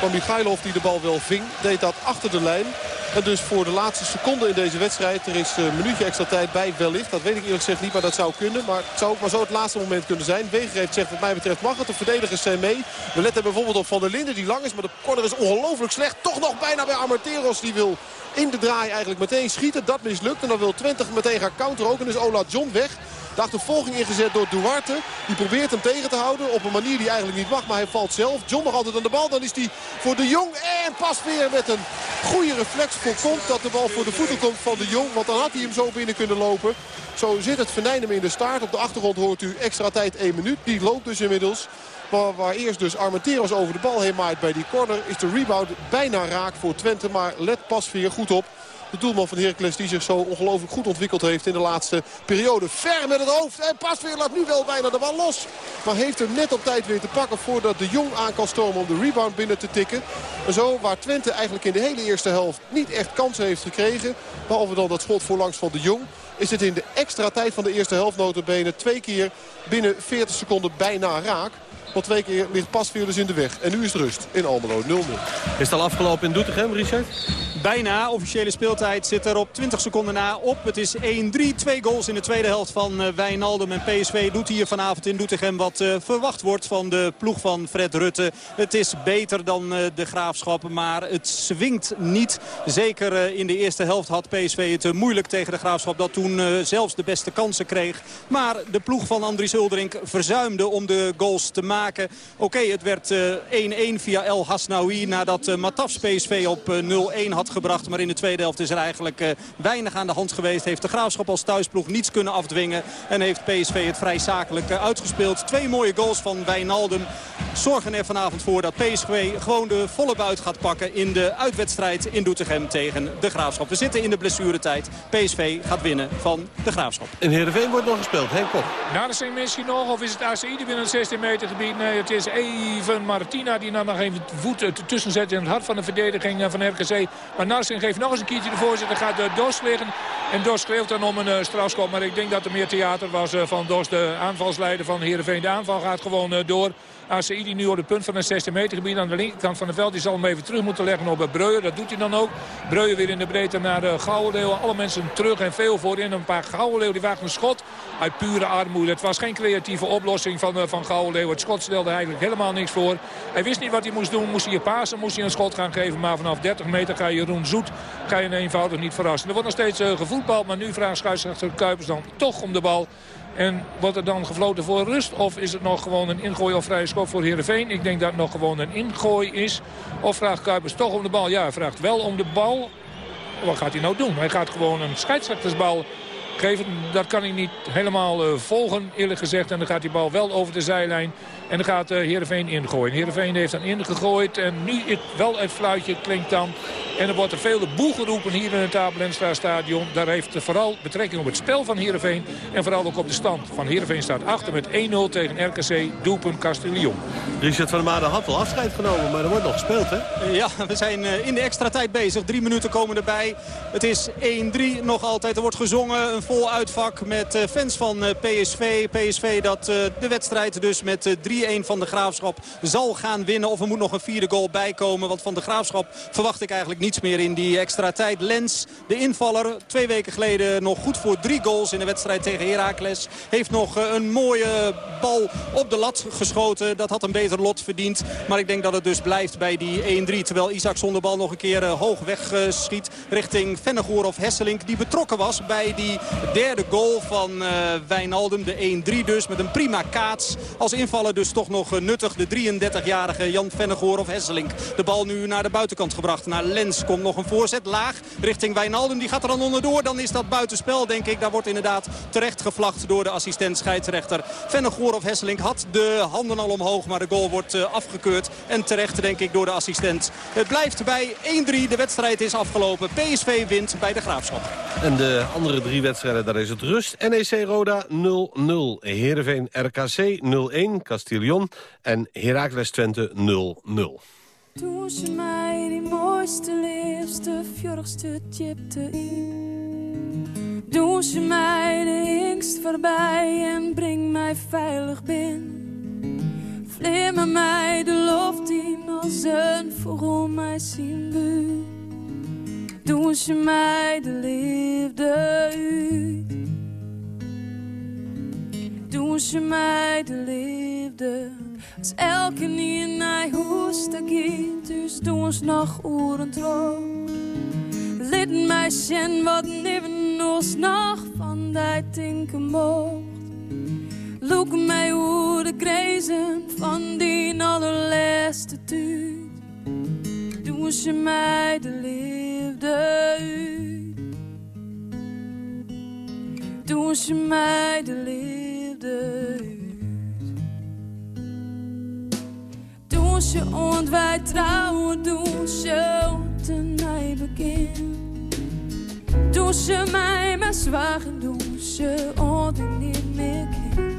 Maar Michailov die de bal wel ving, deed dat achter de lijn. En dus voor de laatste seconde in deze wedstrijd. Er is een minuutje extra tijd bij wellicht. Dat weet ik eerlijk gezegd niet, maar dat zou kunnen. Maar het zou ook maar zo het laatste moment kunnen zijn. Weger heeft zegt wat mij betreft mag het. De verdedigers zijn mee. We letten bijvoorbeeld op Van der Linden die lang is. Maar de corner is ongelooflijk slecht. Toch nog bijna bij Armenteros. Die wil in de draai eigenlijk meteen schieten. Dat mislukt. En dan wil 20 meteen gaan counter ook. En is Ola John weg. De achtervolging ingezet door Duarte. Die probeert hem tegen te houden op een manier die eigenlijk niet mag. Maar hij valt zelf. John nog altijd aan de bal. Dan is hij voor de Jong. En pas weer met een goede reflex voorkomt dat de bal voor de voeten komt van de Jong. Want dan had hij hem zo binnen kunnen lopen. Zo zit het venijn in de staart. Op de achtergrond hoort u extra tijd 1 minuut. Die loopt dus inmiddels. Waar eerst dus Armenteros over de bal heen maait bij die corner... is de rebound bijna raak voor Twente. Maar let pas weer goed op. De doelman van Heracles die zich zo ongelooflijk goed ontwikkeld heeft in de laatste periode. Ver met het hoofd. En Pasveer laat nu wel bijna de bal los. Maar heeft hem net op tijd weer te pakken voordat de Jong aan kan stomen om de rebound binnen te tikken. En zo waar Twente eigenlijk in de hele eerste helft niet echt kansen heeft gekregen. Behalve dan dat schot voorlangs van de Jong. Is het in de extra tijd van de eerste helft notabene twee keer binnen 40 seconden bijna raak. Want twee keer ligt Pasveer dus in de weg. En nu is het rust in Almelo 0-0. Is het al afgelopen in Doetinchem, Richard? bijna. Officiële speeltijd zit er op 20 seconden na op. Het is 1-3. Twee goals in de tweede helft van uh, Wijnaldum. En PSV doet hier vanavond in Doetinchem wat uh, verwacht wordt van de ploeg van Fred Rutte. Het is beter dan uh, de Graafschap, maar het swingt niet. Zeker in de eerste helft had PSV het moeilijk tegen de Graafschap. Dat toen zelfs de beste kansen kreeg. Maar de ploeg van Andries Uldering verzuimde om de goals te maken. Oké, okay, het werd 1-1 via El Hasnaoui nadat Matafs PSV op 0-1 had gebracht. Maar in de tweede helft is er eigenlijk weinig aan de hand geweest. Heeft de Graafschap als thuisploeg niets kunnen afdwingen. En heeft PSV het vrij zakelijk uitgespeeld. Twee mooie goals van Wijnaldum zorgen er vanavond voor dat PSV gewoon de volle buit gaat pakken in de uitwedstrijd in Doetinchem tegen de Graafschap. We zitten in de blessuretijd. PSV gaat winnen van de Graafschap. In Heerenveen wordt nog gespeeld. Henk Kop. Na de misschien nog of is het ACI die binnen het 16 meter gebied? Nee, het is even Martina die dan nog even voet tussen zet in het hart van de verdediging van RKC. Maar Narsing geeft nog eens een keertje de voorzet. Dan gaat uh, Dos liggen. En Dos schreeuwt dan om een uh, strafschop. Maar ik denk dat er meer theater was van Dos, de aanvalsleider van Heerenveen. De aanval gaat gewoon door. ACI die nu op het punt van een 16 meter gebied aan de linkerkant van het veld. Die zal hem even terug moeten leggen op Breuer. Dat doet hij dan ook. Breuer weer in de breedte naar Gouwenleeuw. Alle mensen terug en veel voorin. Een paar Gouwenleeuw die waagt een schot uit pure armoede. Het was geen creatieve oplossing van, uh, van Gouwenleeuw. Het schot stelde eigenlijk helemaal niks voor. Hij wist niet wat hij moest doen. Moest hij je pasen, moest hij een schot gaan geven. Maar vanaf 30 meter ga je Jeroen Zoet ga je eenvoudig niet verrassen. Er wordt nog steeds uh, gevoetbald. Maar nu vraagt scheidsrechter Kuipers dan toch om de bal. En wordt er dan gefloten voor rust? Of is het nog gewoon een ingooi of vrije schop voor Heerenveen? Ik denk dat het nog gewoon een ingooi is. Of vraagt Kuipers toch om de bal? Ja, hij vraagt wel om de bal. Wat gaat hij nou doen? Hij gaat gewoon een scheidsrechtersbal geven. Dat kan ik niet helemaal uh, volgen eerlijk gezegd. En dan gaat die bal wel over de zijlijn. En dan gaat uh, Heerenveen ingooien. Heerenveen heeft dan ingegooid. En nu het, wel het fluitje klinkt dan. En er wordt er veel de boel geroepen hier in het Abelenstra stadion. Daar heeft vooral betrekking op het spel van Heerenveen. En vooral ook op de stand. Van Heerenveen staat achter met 1-0 tegen RKC. Doelpunt Castellion. Richard van der Maden had wel afscheid genomen. Maar er wordt nog gespeeld hè? Ja, we zijn uh, in de extra tijd bezig. Drie minuten komen erbij. Het is 1-3 nog altijd. Er wordt gezongen. Een vol uitvak met uh, fans van PSV. PSV dat de wedstrijd dus met 3 3-1 van de Graafschap zal gaan winnen. Of er moet nog een vierde goal bijkomen. Want van de Graafschap verwacht ik eigenlijk niets meer in die extra tijd. Lens, de invaller, twee weken geleden nog goed voor drie goals in de wedstrijd tegen Heracles. Heeft nog eh, een mooie bal op de lat geschoten. Dat had een beter lot verdiend. Maar ik denk dat het dus blijft bij die 1-3. Terwijl Isaac zonder bal nog een keer eh, hoog wegschiet richting Vennegoor of Hesselink. Die betrokken was bij die derde goal van uh, Wijnaldum. De 1-3 dus met een prima kaats. Als invaller dus toch nog eh, nuttig. De 33-jarige Jan Vennegoor of Hesselink. De bal nu naar de buitenkant gebracht. Naar Lens komt nog een voorzet. Laag richting Wijnaldum. Die gaat er dan onderdoor. Dan is dat buitenspel denk ik. Daar wordt inderdaad terecht gevlacht door de assistent scheidsrechter. Vennegoor of Hesselink had de handen al omhoog. Maar de goal wordt uh, afgekeurd. En terecht denk ik door de assistent. Het blijft bij 1-3. De wedstrijd is afgelopen. PSV wint bij de Graafschap. En de andere drie wedstrijden, daar is het rust. NEC Roda 0-0. Heerenveen RKC 0-1. En Heracles Twente 0-0. Toen ze mij die mooiste, liefste, fjordigste chipte in. Doen ze mij de hingst voorbij en breng mij veilig binnen. Vlimmen mij de loft in als een vogel mij zien buurt. Doen ze mij de liefde uit. Doen ze mij de liefde. Als elke niet naar huis te kind, dus doen ons nog oren trouw. Lid zien wat neven ons nog van die tinken mocht. Look mij hoe de grezen van die allerlaatste tuut. Doen ze mij de liefde uit. Ze mij de liefde Toen ze und wij trouwen, und een begin. Toen ze mij maar zwagen, doen ze und niet meer ken.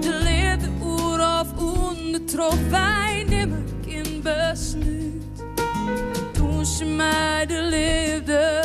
De leerde oer of onder trof wij nimmer in besluit. Ze mij de liefde,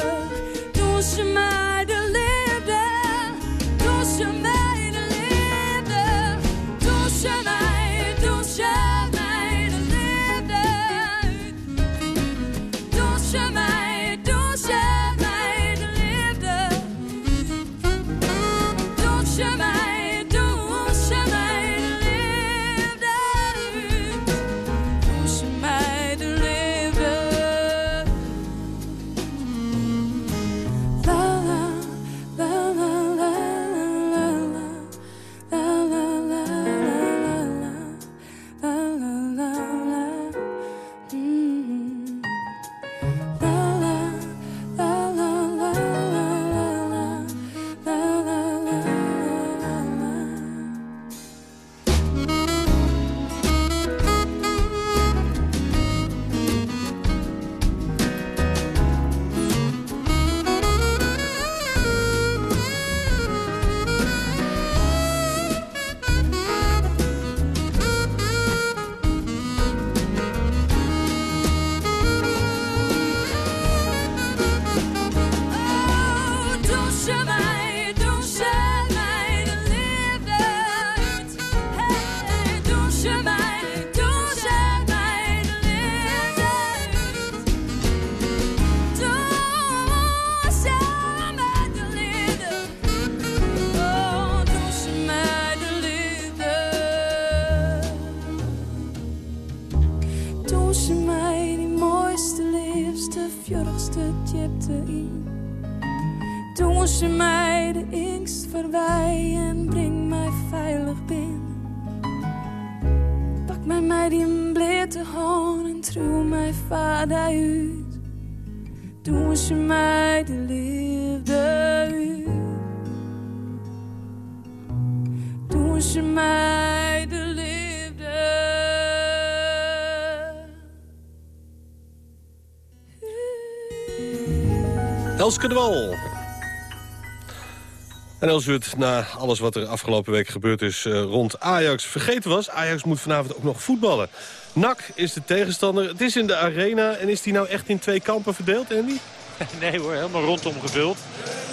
En als u het na alles wat er afgelopen week gebeurd is eh, rond Ajax vergeten was... Ajax moet vanavond ook nog voetballen. NAC is de tegenstander. Het is in de arena. En is die nou echt in twee kampen verdeeld, Andy? Nee hoor, helemaal rondom gevuld.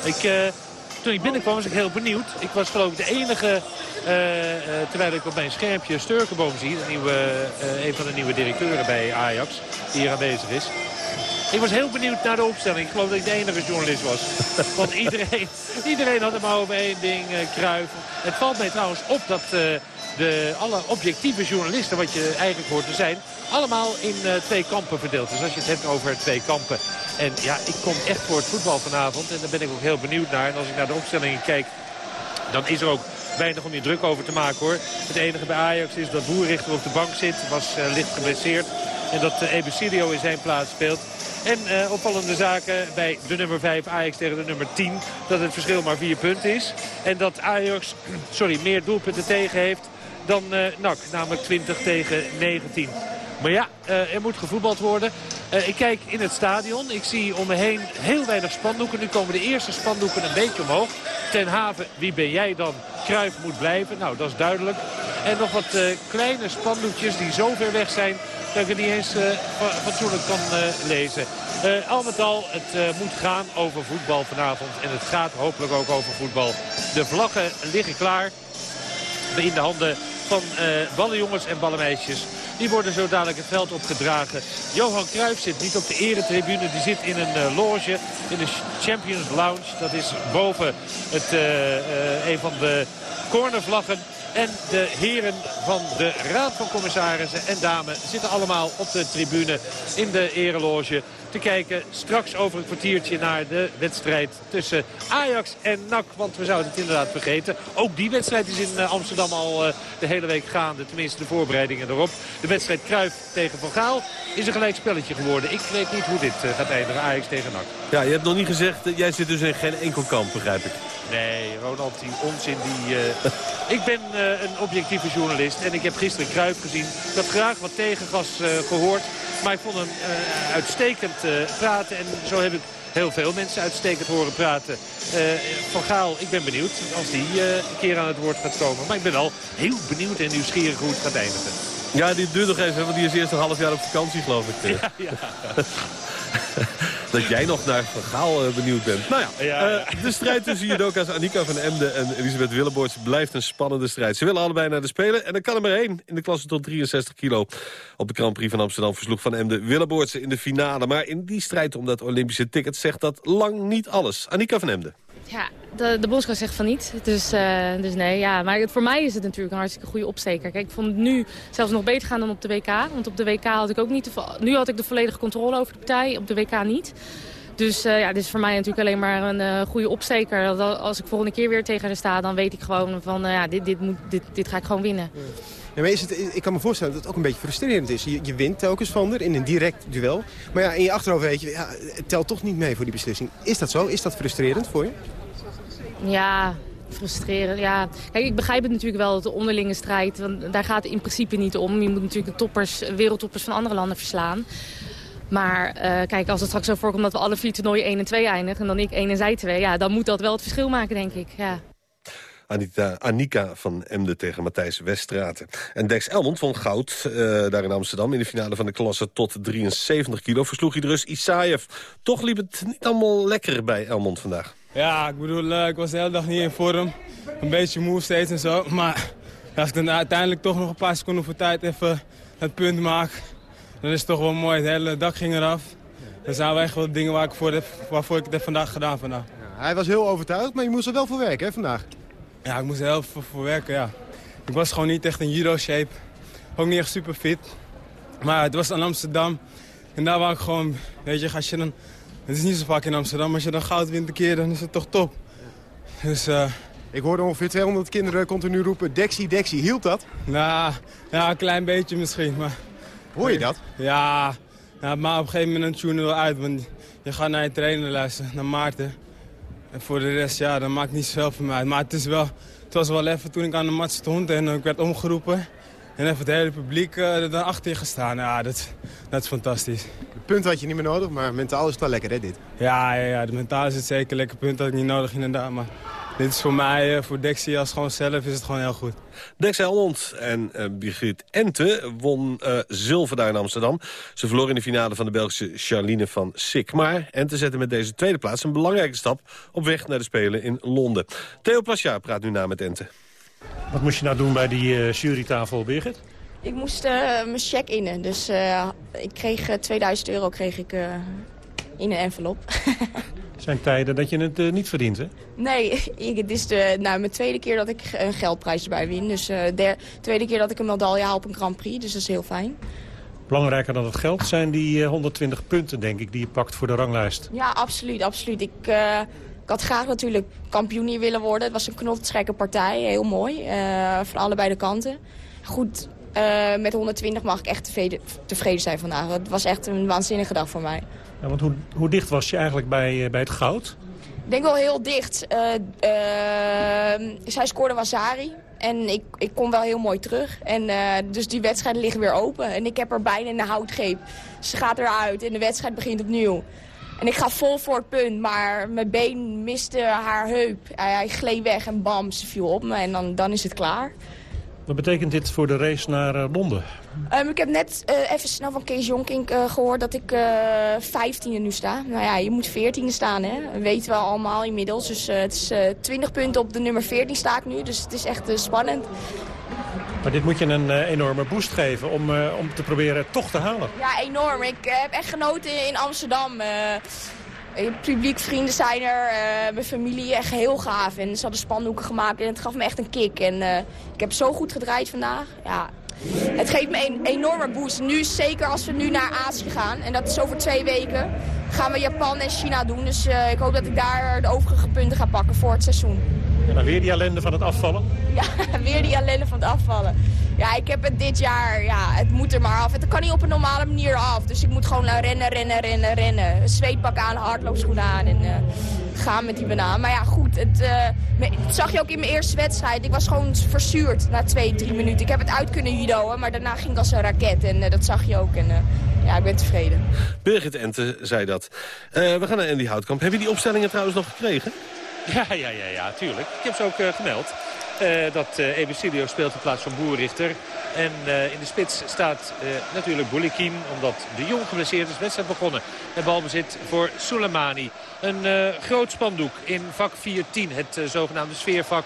Ik, eh, toen ik binnenkwam was ik heel benieuwd. Ik was geloof ik de enige, eh, terwijl ik op mijn schermpje Sturkenboom zie... Nieuwe, een van de nieuwe directeuren bij Ajax, die hier aanwezig is. Ik was heel benieuwd naar de opstelling. Ik geloof dat ik de enige journalist was. Want iedereen, iedereen had het maar over één ding, uh, Kruif. Het valt mij trouwens op dat eh, de, alle objectieve journalisten, wat je eigenlijk hoort te zijn... allemaal in eh, twee kampen verdeeld. Dus als je het hebt over twee kampen. En ja, ik kom echt voor het voetbal vanavond. En daar ben ik ook heel benieuwd naar. En als ik naar de opstellingen kijk, dan is er ook weinig om je druk over te maken hoor. Het enige bij Ajax is dat Boerrichter op de bank zit. Was eh, licht geblesseerd. En dat uh, in zijn plaats speelt. En uh, opvallende zaken bij de nummer 5 Ajax tegen de nummer 10. Dat het verschil maar 4 punten is. En dat Ajax sorry, meer doelpunten tegen heeft dan uh, NAC. Namelijk 20 tegen 19. Maar ja, uh, er moet gevoetbald worden. Ik kijk in het stadion. Ik zie om me heen heel weinig spandoeken. Nu komen de eerste spandoeken een beetje omhoog. Ten haven, wie ben jij dan? Kruif moet blijven. Nou, dat is duidelijk. En nog wat uh, kleine spandoekjes die zo ver weg zijn... dat ik het niet eens fatsoenlijk kan lezen. al met al, het moet gaan over voetbal vanavond. En het gaat hopelijk ook over voetbal. De vlaggen liggen klaar in de handen van ballenjongens en ballenmeisjes. Die worden zo dadelijk het veld opgedragen. Johan Cruijff zit niet op de eretribune. Die zit in een uh, loge in de Champions Lounge. Dat is boven het, een van de cornervlaggen. En de heren van de Raad van Commissarissen en dames zitten allemaal op de tribune in de ereloge te kijken. Straks over een kwartiertje naar de wedstrijd tussen Ajax en NAC. Want we zouden het inderdaad vergeten. Ook die wedstrijd is in Amsterdam al de hele week gaande. Tenminste de voorbereidingen erop. De wedstrijd Kruif tegen Van Gaal is een gelijk spelletje geworden. Ik weet niet hoe dit gaat eindigen. Ajax tegen NAC. Ja, je hebt nog niet gezegd, jij zit dus in geen enkel kamp, begrijp ik. Nee, Ronald, die onzin die... Uh... ik ben uh, een objectieve journalist en ik heb gisteren Kruif gezien. Ik had graag wat tegengas uh, gehoord. Maar ik vond hem uitstekend praten en zo heb ik heel veel mensen uitstekend horen praten. van Gaal, ik ben benieuwd als die een keer aan het woord gaat komen. Maar ik ben al heel benieuwd en nieuwsgierig hoe het gaat eindigen. Ja, die duurt nog even, want die is eerst een half jaar op vakantie, geloof ik. Ja, ja. dat jij nog naar Van Gaal uh, benieuwd bent. Nou ja, ja, uh, de strijd tussen judoka's Annika van Emden en Elisabeth Willeboorts blijft een spannende strijd. Ze willen allebei naar de Spelen en er kan er maar één. In de klasse tot 63 kilo op de Grand Prix van Amsterdam versloeg van Emden Willeboortse in de finale. Maar in die strijd om dat Olympische ticket zegt dat lang niet alles. Annika van Emden. Ja, de, de bondscoach zegt van niet. Dus, uh, dus nee, ja. Maar voor mij is het natuurlijk een hartstikke goede opsteker. Kijk, ik vond het nu zelfs nog beter gaan dan op de WK. Want op de WK had ik ook niet... De, nu had ik de volledige controle over de partij, op de WK niet. Dus uh, ja, dit is voor mij natuurlijk alleen maar een uh, goede opsteker. Dat als ik volgende keer weer tegen haar sta, dan weet ik gewoon van... Ja, dit, dit, moet, dit, dit ga ik gewoon winnen. Ja, maar is het, ik kan me voorstellen dat het ook een beetje frustrerend is. Je, je wint telkens van er in een direct duel. Maar ja, in je achterhoofd weet je, ja, het telt toch niet mee voor die beslissing. Is dat zo? Is dat frustrerend voor je? Ja, frustrerend. Ja. Kijk, ik begrijp het natuurlijk wel, de onderlinge strijd. Want daar gaat het in principe niet om. Je moet natuurlijk de toppers, wereldtoppers van andere landen verslaan. Maar uh, kijk, als het straks zo voorkomt dat we alle vier toernooien 1 en 2 eindigen... en dan ik 1 en zij 2, ja, dan moet dat wel het verschil maken, denk ik. Ja. Anita, Annika van Emden tegen Matthijs Weststraten. En Dex Elmond van goud, uh, daar in Amsterdam... in de finale van de klasse tot 73 kilo... versloeg hij de Rus Isaev. Toch liep het niet allemaal lekker bij Elmond vandaag. Ja, ik bedoel, uh, ik was de hele dag niet in vorm. Een beetje moe steeds en zo. Maar als ik dan uiteindelijk toch nog een paar seconden voor tijd even het punt maak... dan is het toch wel mooi. Het hele dak ging eraf. Dat zijn wel echt wel dingen waar ik voor heb, waarvoor ik het heb vandaag gedaan vandaag. Ja, hij was heel overtuigd, maar je moest er wel voor werken hè, vandaag. Ja, ik moest er heel veel voor werken, ja. Ik was gewoon niet echt in judo-shape. Ook niet echt super fit. Maar het was in Amsterdam. En daar was ik gewoon, weet je, als je dan... Het is niet zo vaak in Amsterdam, als je dan goud wint een keer, dan is het toch top. Dus uh, Ik hoorde ongeveer 200 kinderen continu roepen, Dexie, Dexie. Hielp dat? Nou, ja, een klein beetje misschien, maar... Hoor je dat? Ja, ja maar op een gegeven moment tune wel uit, want je gaat naar je trainer luisteren, naar Maarten. En voor de rest, ja, dat maakt niet zoveel voor mij uit. Maar het, is wel, het was wel even toen ik aan de mat stond en ik werd omgeroepen. En even het hele publiek uh, er dan achter je gestaan. Ja, dat, dat is fantastisch. Punt had je niet meer nodig, maar mentaal is het wel lekker, hè, dit? Ja, ja, ja de mentaal is het zeker lekker. punt had ik niet nodig, inderdaad. Maar dit is voor mij, uh, voor Dexia als gewoon zelf, is het gewoon heel goed. Dex Helmond en uh, Birgit Ente won uh, zilver daar in Amsterdam. Ze verloor in de finale van de Belgische Charline van Sik. Maar Ente zette met deze tweede plaats een belangrijke stap... op weg naar de Spelen in Londen. Theo Plasja praat nu na met Ente. Wat moest je nou doen bij die uh, jurytafel, Birgit? Ik moest uh, mijn check innen. Dus uh, ik kreeg 2000 euro kreeg ik, in een envelop. zijn tijden dat je het niet verdient, hè? Nee, ik, het is de, nou, mijn tweede keer dat ik een geldprijs erbij win. Dus de tweede keer dat ik een medaille haal op een Grand Prix. Dus dat is heel fijn. Belangrijker dan het geld zijn die 120 punten, denk ik, die je pakt voor de ranglijst. Ja, absoluut, absoluut. Ik... Ik had graag natuurlijk kampioen hier willen worden. Het was een knotsgekke partij, heel mooi. Van allebei de kanten. Goed, uh, met 120 mag ik echt tevreden, tevreden, zijn vandaag. Het was echt een waanzinnige dag voor mij. Ja, want hoe, hoe dicht was je eigenlijk bij, bij het goud? Ik denk wel heel dicht. Uh, zij scoorde Wasari. En ik, ik kom wel heel mooi terug. En, dus die wedstrijden liggen weer open. En ik heb er bijna in de houtgreep. Ze gaat eruit en de wedstrijd begint opnieuw. En ik ga vol voor het punt, maar mijn been miste haar heup. Hij gleed weg en bam, ze viel op me en dan, dan is het klaar. Wat betekent dit voor de race naar uh, Londen? Um, ik heb net uh, even snel van Kees Jonkink uh, gehoord dat ik vijftiende nu sta. Nou ja, je moet veertiende staan, hè. Dat weten we allemaal inmiddels. Dus het is 20 punten op de nummer 14 sta ik nu. Dus het is echt spannend. Maar dit moet je een uh, enorme boost geven om, uh, om te proberen toch te halen. Ja, enorm. Ik uh, heb echt genoten in Amsterdam. Publiek, vrienden zijn er, mijn familie, echt heel gaaf. En ze hadden spandoeken gemaakt en het gaf me echt een kick. En ik heb zo goed gedraaid vandaag. Ja, het geeft me een enorme boost. Nu, zeker als we nu naar Azië gaan, en dat is over twee weken, gaan we Japan en China doen. Dus ik hoop dat ik daar de overige punten ga pakken voor het seizoen. En dan weer die ellende van het afvallen? Ja, weer die ellende van het afvallen. Ja, ik heb het dit jaar, ja, het moet er maar af. Het kan niet op een normale manier af. Dus ik moet gewoon naar rennen, rennen, rennen, rennen. Een zweetpak aan, hardloopschoenen aan en uh, gaan met die banaan. Maar ja, goed, het, uh, het, zag je ook in mijn eerste wedstrijd. Ik was gewoon verzuurd na twee, drie minuten. Ik heb het uit kunnen judoën, maar daarna ging ik als een raket. En uh, dat zag je ook. En ja, ik ben tevreden. Birgit Ente zei dat. we gaan naar Andy Houtkamp. Heb je die opstellingen trouwens nog gekregen? Ja, ja, ja, ja, tuurlijk. Ik heb ze ook uh, gemeld. Uh, dat uh, Ebesilio speelt in plaats van Boerrichter. En in de spits staat natuurlijk Boulikin. Omdat de Jong geblesseerd is. Wedstrijd begonnen. En balbezit voor Soleimani. Een groot spandoek in vak 410. Het zogenaamde sfeervak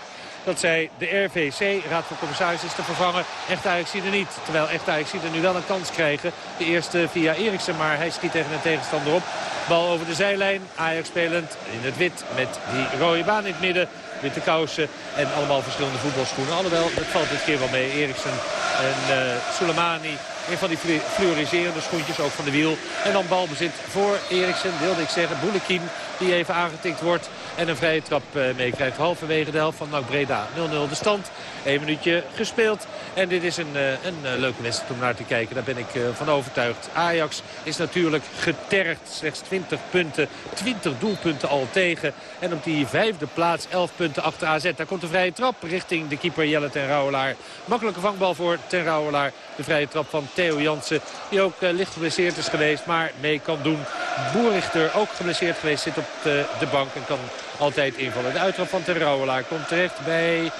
dat zij de RVC, Raad van Commissarissen, is te vervangen. Echt Ajax ziet er niet. Terwijl Echt Ajax ziet er nu wel een kans krijgen. De eerste via Eriksen, maar hij schiet tegen een tegenstander op. Bal over de zijlijn. Ajax spelend in het wit met die rode baan in het midden. Witte kousen en allemaal verschillende voetbalschoenen. Alhoewel, dat valt dit keer wel mee. Eriksen en uh, Soleimani een van die fluoriserende schoentjes, ook van de wiel. En dan balbezit voor Eriksen, wilde ik zeggen. Boulekin, die even aangetikt wordt. En een vrije trap uh, meekrijgt. Halverwege de helft van NAC Breda. 0-0 de stand. Eén minuutje gespeeld. En dit is een, uh, een uh, leuke wedstrijd om naar te kijken. Daar ben ik van overtuigd. Ajax is natuurlijk getergd. Slechts 20 punten. 20 doelpunten al tegen. En op die vijfde plaats 11 punten achter AZ. Daar komt de vrije trap richting de keeper Jelle ten Rouwelaar. Makkelijke vangbal voor ten Rouwelaar. De vrije trap van Theo Jansen. Die ook licht geblesseerd is geweest. Maar mee kan doen. Boerichter ook geblesseerd geweest. Zit op de, bank en kan altijd invallen. De uittrap van ten Rouwelaar komt terecht bij...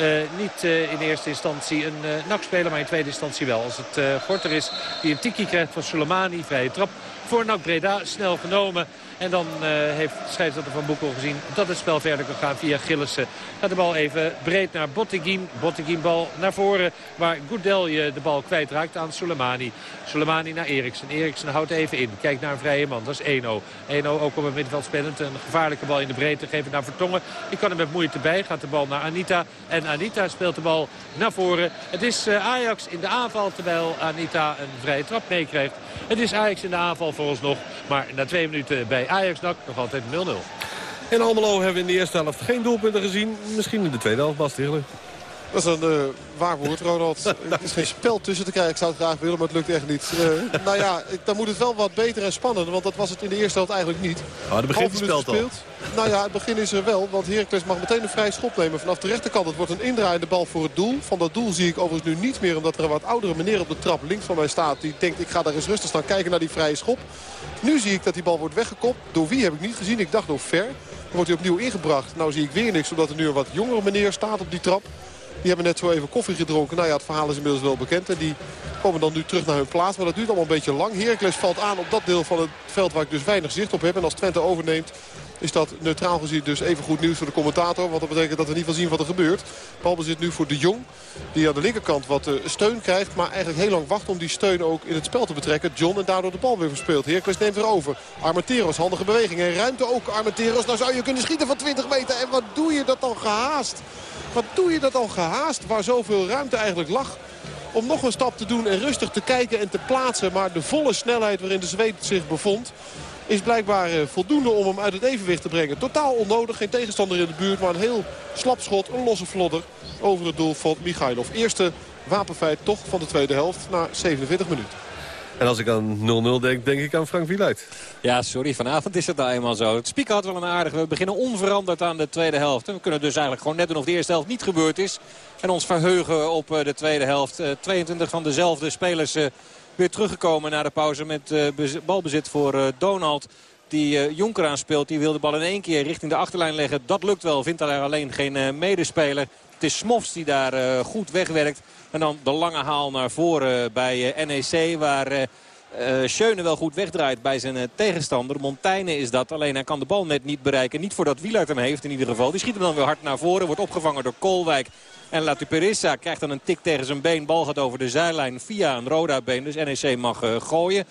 Uh, niet uh, in eerste instantie een uh, NAC-speler, maar in tweede instantie wel. Als het Gorter is die een tikkie krijgt van Soleimani, vrije trap voor NAC Breda. Snel genomen. En dan uh, heeft scheidsrechter Van Boekel gezien dat het spel verder kan gaan via Gillissen. Gaat de bal even breed naar Botteguin. Botteguin bal naar voren waar Goudelje de bal kwijtraakt aan Soleimani. Soleimani naar Eriksen. Eriksen houdt even in. Kijkt naar een vrije man. Dat is Eno. Eno ook op het middenveld spelend. Een gevaarlijke bal in de breedte. Geeft naar Vertongen. Die kan er met moeite bij. Gaat de bal naar Anita. En Anita speelt de bal naar voren. Het is uh, Ajax in de aanval terwijl Anita een vrije trap meekrijgt. Het is Ajax in de aanval voor ons nog. Maar na twee minuten bij Ajax NAC nog altijd 0-0. In Almelo hebben we in de eerste helft geen doelpunten gezien. Misschien in de tweede helft, Bas Tichelen. Dat is een uh, waar woord, Ronald. er is geen spel tussen te krijgen. Ik zou het graag willen, maar het lukt echt niet. Uh, nou ja, dan moet het wel wat beter en spannender. Want dat was het in de eerste helft eigenlijk niet. Oh, het spel al. Nou ja, het begin is er wel. Want Heracles mag meteen een vrij schop nemen vanaf de rechterkant. Het wordt een indraaiende bal voor het doel. Van dat doel zie ik overigens nu niet meer. Omdat er een wat oudere meneer op de trap links van mij staat. Die denkt, ik ga daar eens rustig staan kijken naar die vrije schop. Nu zie ik dat die bal wordt weggekopt. Door wie heb ik niet gezien. Ik dacht door Ver. Dan wordt hij opnieuw ingebracht. Nou zie ik weer niks. Omdat er nu een wat jongere meneer staat op die trap. Die hebben net zo even koffie gedronken. Nou ja, het verhaal is inmiddels wel bekend. En die komen dan nu terug naar hun plaats. Maar dat duurt allemaal een beetje lang. Heracles valt aan op dat deel van het veld waar ik dus weinig zicht op heb. En als Twente overneemt is dat neutraal gezien dus even goed nieuws voor de commentator. Want dat betekent dat we niet van zien wat er gebeurt. Balbezit nu voor de Jong. Die aan de linkerkant wat uh, steun krijgt. Maar eigenlijk heel lang wacht om die steun ook in het spel te betrekken. John en daardoor de bal weer verspeelt. Heracles neemt weer over. Armenteros, handige beweging. En ruimte ook Armenteros. Nou zou je kunnen schieten van 20 meter. En wat doe je dat dan gehaast? Wat doe je dat dan gehaast? Waar zoveel ruimte eigenlijk lag om nog een stap te doen en rustig te kijken en te plaatsen. Maar de volle snelheid waarin de Zweed zich bevond is blijkbaar eh, voldoende om hem uit het evenwicht te brengen. Totaal onnodig, geen tegenstander in de buurt, maar een heel slap schot, een losse vlodder over het doel van Michailov. Eerste wapenfeit toch van de tweede helft na 47 minuten. En als ik aan 0-0 denk, denk ik aan Frank Wieluid. Ja, sorry, vanavond is het nou eenmaal zo. Het spiek had wel een aardig. We beginnen onveranderd aan de tweede helft. We kunnen dus eigenlijk gewoon net doen of de eerste helft niet gebeurd is. En ons verheugen op eh, de tweede helft. 22 van dezelfde spelers weer teruggekomen na de pauze met balbezit voor Donald. Die Jonker aanspeelt. Die wil de bal in één keer richting de achterlijn leggen. Dat lukt wel. Vindt daar alleen geen medespeler. Het is Smofs die daar goed wegwerkt. En dan de lange haal naar voren bij NEC. Waar uh, Schöne wel goed wegdraait bij zijn tegenstander. Montaigne is dat. Alleen hij kan de bal net niet bereiken. Niet voordat Wielert hem heeft in ieder geval. Die schiet hem dan weer hard naar voren. Wordt opgevangen door Kolwijk. En Latuperissa krijgt dan een tik tegen zijn been. Bal gaat over de zijlijn via een Roda-been. Dus NEC mag gooien.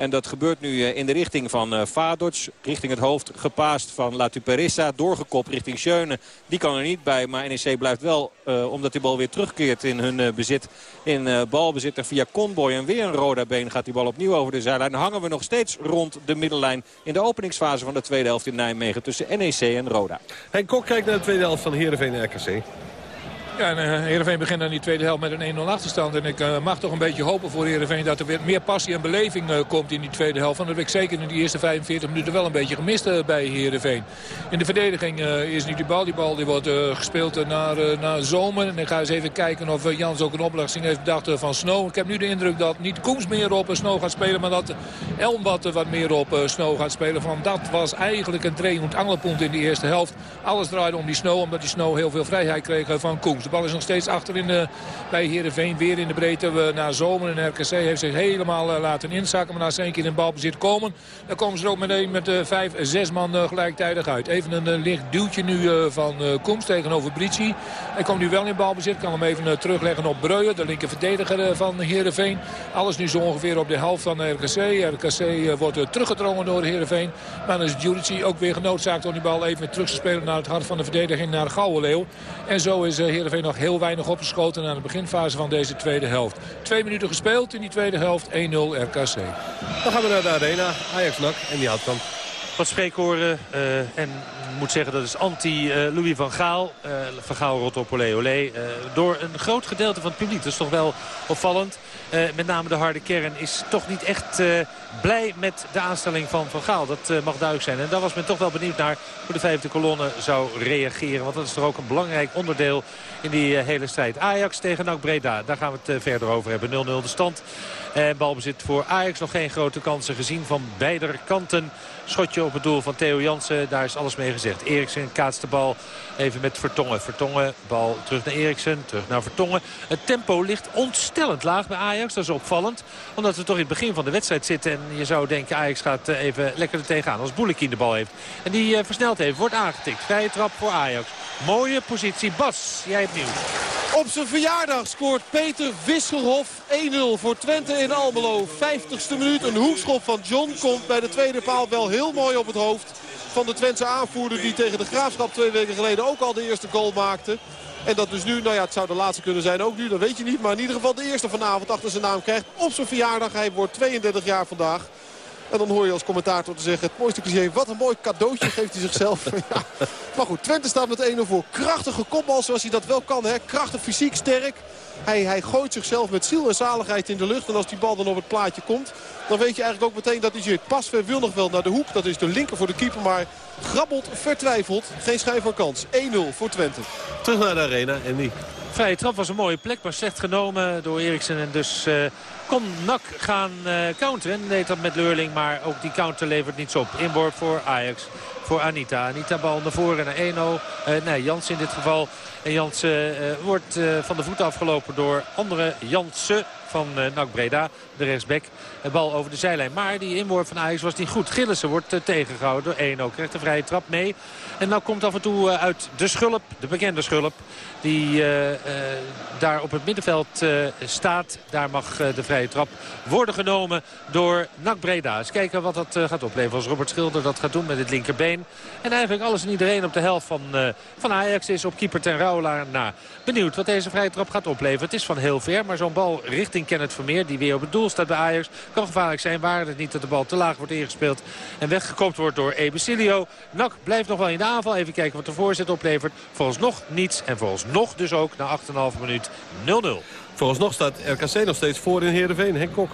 En dat gebeurt nu in de richting van uh, Vadoc. Richting het hoofd gepaast van Latuperissa. Doorgekopt richting Schöne. Die kan er niet bij. Maar NEC blijft wel, uh, omdat die bal weer terugkeert in hun uh, bezit. In balbezit en via Conboy. En weer een Roda-been gaat die bal opnieuw over de zijlijn. Hangen we nog steeds rond de middellijn. In de openingsfase van de tweede helft in Nijmegen. Tussen NEC en Roda. Henk Kok kijkt naar de tweede helft van Heerenveen en RKC. Ja, en uh, Heerenveen begint aan die tweede helft met een 1-0 achterstand. En ik uh, mag toch een beetje hopen voor Heerenveen dat er weer meer passie en beleving uh, komt in die tweede helft. Want dat heb ik zeker in die eerste 45 minuten wel een beetje gemist bij Heerenveen. In de verdediging is nu die bal. Die bal die wordt gespeeld naar, naar Zomer. En ik ga eens even kijken of Jans ook een oplossing heeft bedacht van Snow. Ik heb nu de indruk dat niet Koens meer op Snow gaat spelen. Maar dat Elm wat, meer op Snow gaat spelen. Van dat was eigenlijk een trainend angelpunt in die eerste helft. Alles draaide om die Snow. Omdat die Snow heel veel vrijheid kreeg van Koens. De bal is nog steeds achter in de, bij Heerenveen. Weer in de breedte we naar Zomer. En RKC heeft zich helemaal uh, laten inzakken. Maar na ze één keer in balbezit komen. Dan komen ze er ook meteen met uh, vijf, zes man gelijktijdig uit. Even een licht duwtje nu van Koems tegenover Brici. Hij komt nu wel in balbezit. Kan hem even terugleggen op Breuer. De linker verdediger van Heerenveen. Alles nu zo ongeveer op de helft van RKC. RKC wordt teruggedrongen door Heerenveen. Maar dan is ook weer genoodzaakt om die bal even terug te spelen naar het hart van de verdediging. Naar Gouwenleeuw. En zo is nog heel weinig opgeschoten aan de beginfase van deze tweede helft. Twee minuten gespeeld in die tweede helft. 1-0 RKC. Dan gaan we naar de arena. Ajax-Nak en die houdt van. Wat spreekhoren uh, en moet zeggen dat is anti-Louis van Gaal. Uh, van Gaal rot op olé olé. Uh, door een groot gedeelte van het publiek. Dat is toch wel opvallend. Uh, met name de harde kern is toch niet echt blij met de aanstelling van Van Gaal. Dat mag duidelijk zijn. En daar was men toch wel benieuwd naar hoe de vijfde kolonne zou reageren. Want dat is toch ook een belangrijk onderdeel in die hele strijd. Ajax tegen NAC Breda. Daar gaan we het verder over hebben. 0-0 de stand. En balbezit voor Ajax. Nog geen grote kansen gezien van beide kanten. Schotje op het doel van Theo Jansen. Daar is alles mee gezegd. Eriksen kaatst de bal even met Vertongen. Vertongen, bal terug naar Eriksen. Terug naar Vertongen. Het tempo ligt ontstellend laag bij Ajax. Dat is opvallend. Omdat we toch in het begin van de wedstrijd zitten. En je zou denken Ajax gaat eh, even lekker er tegenaan. Als Boelekin de bal heeft. En die uh, versneld heeft. Wordt aangetikt. Vrije trap voor Ajax. Mooie positie. Bas, jij hebt nieuws. Op zijn verjaardag scoort Peter Wisselhof 1-0 voor Twente in Almelo. 50ste minuut. Een hoekschop van John komt bij de tweede paal wel heel mooi op het hoofd van de Twentse aanvoerder die tegen de Graafschap twee weken geleden ook al de eerste goal maakte. En dat dus nu, nou ja, het zou de laatste kunnen zijn ook nu, dat weet je niet. Maar in ieder geval de eerste vanavond achter zijn naam krijgt op zijn verjaardag. Hij wordt 32 jaar vandaag. En dan hoor je als commentator te zeggen... het mooiste cliché, wat een mooi cadeautje geeft hij zichzelf. ja. Maar goed, Twente staat met 1-0 voor. Krachtige kopbal zoals hij dat wel kan. Hè? Krachtig, fysiek, sterk. Hij, hij gooit zichzelf met ziel en zaligheid in de lucht. En als die bal dan op het plaatje komt... dan weet je eigenlijk ook meteen dat hij zit. Pasveer wil nog wel naar de hoek. Dat is de linker voor de keeper. Maar grabbelt, vertwijfelt. Geen schijn van kans. 1-0 voor Twente. Terug naar de arena. En die Vrije trap was een mooie plek, maar slecht genomen door Eriksen. En dus uh, kon Nak gaan uh, counteren. Deed dat met Leurling, maar ook die counter levert niets op. Inborg voor Ajax, voor Anita. Anita bal naar voren naar 1-0. Uh, nee, Jans in dit geval. En Jansen wordt van de voet afgelopen door andere Jansen van NAC Breda, de rechtsback. De bal over de zijlijn. Maar die inworp van Ajax was niet goed. Gillissen wordt tegengehouden door 1-0. Krijgt de vrije trap mee. En nou komt af en toe uit de schulp, de bekende schulp. Die daar op het middenveld staat. Daar mag de vrije trap worden genomen door NAC Breda. Eens kijken wat dat gaat opleveren als Robert Schilder dat gaat doen met het linkerbeen. En eigenlijk alles en iedereen op de helft van, van Ajax is op keeper ten Rauwelaar. Benieuwd wat deze vrije trap gaat opleveren. Het is van heel ver, maar zo'n bal richting Kenneth Vermeer... die weer op het doel staat bij Ajax. Kan gevaarlijk zijn, waar het niet dat de bal te laag wordt ingespeeld... en weggekoopt wordt door Ebesilio. Nak blijft nog wel in de aanval. Even kijken wat de voorzet oplevert. nog niets en nog dus ook na 8,5 minuut 0-0. nog staat RKC nog steeds voor in Heerenveen. Henk Kok.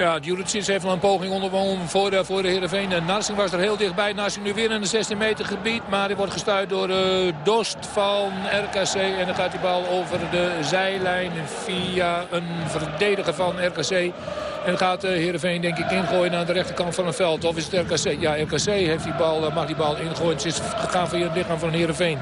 Ja, Juricic heeft al een poging onderwonnen voor de, voor de Heerenveen. En Narsing was er heel dichtbij. Narsing nu weer in de 16 meter gebied. Maar hij wordt gestuurd door uh, Dost van RKC. En dan gaat die bal over de zijlijn via een verdediger van RKC. En dan gaat de Heerenveen denk ik ingooien naar de rechterkant van het veld. Of is het RKC? Ja, RKC heeft die bal, eh, mag die bal ingooien. Het is gegaan via het lichaam van een Heerenveen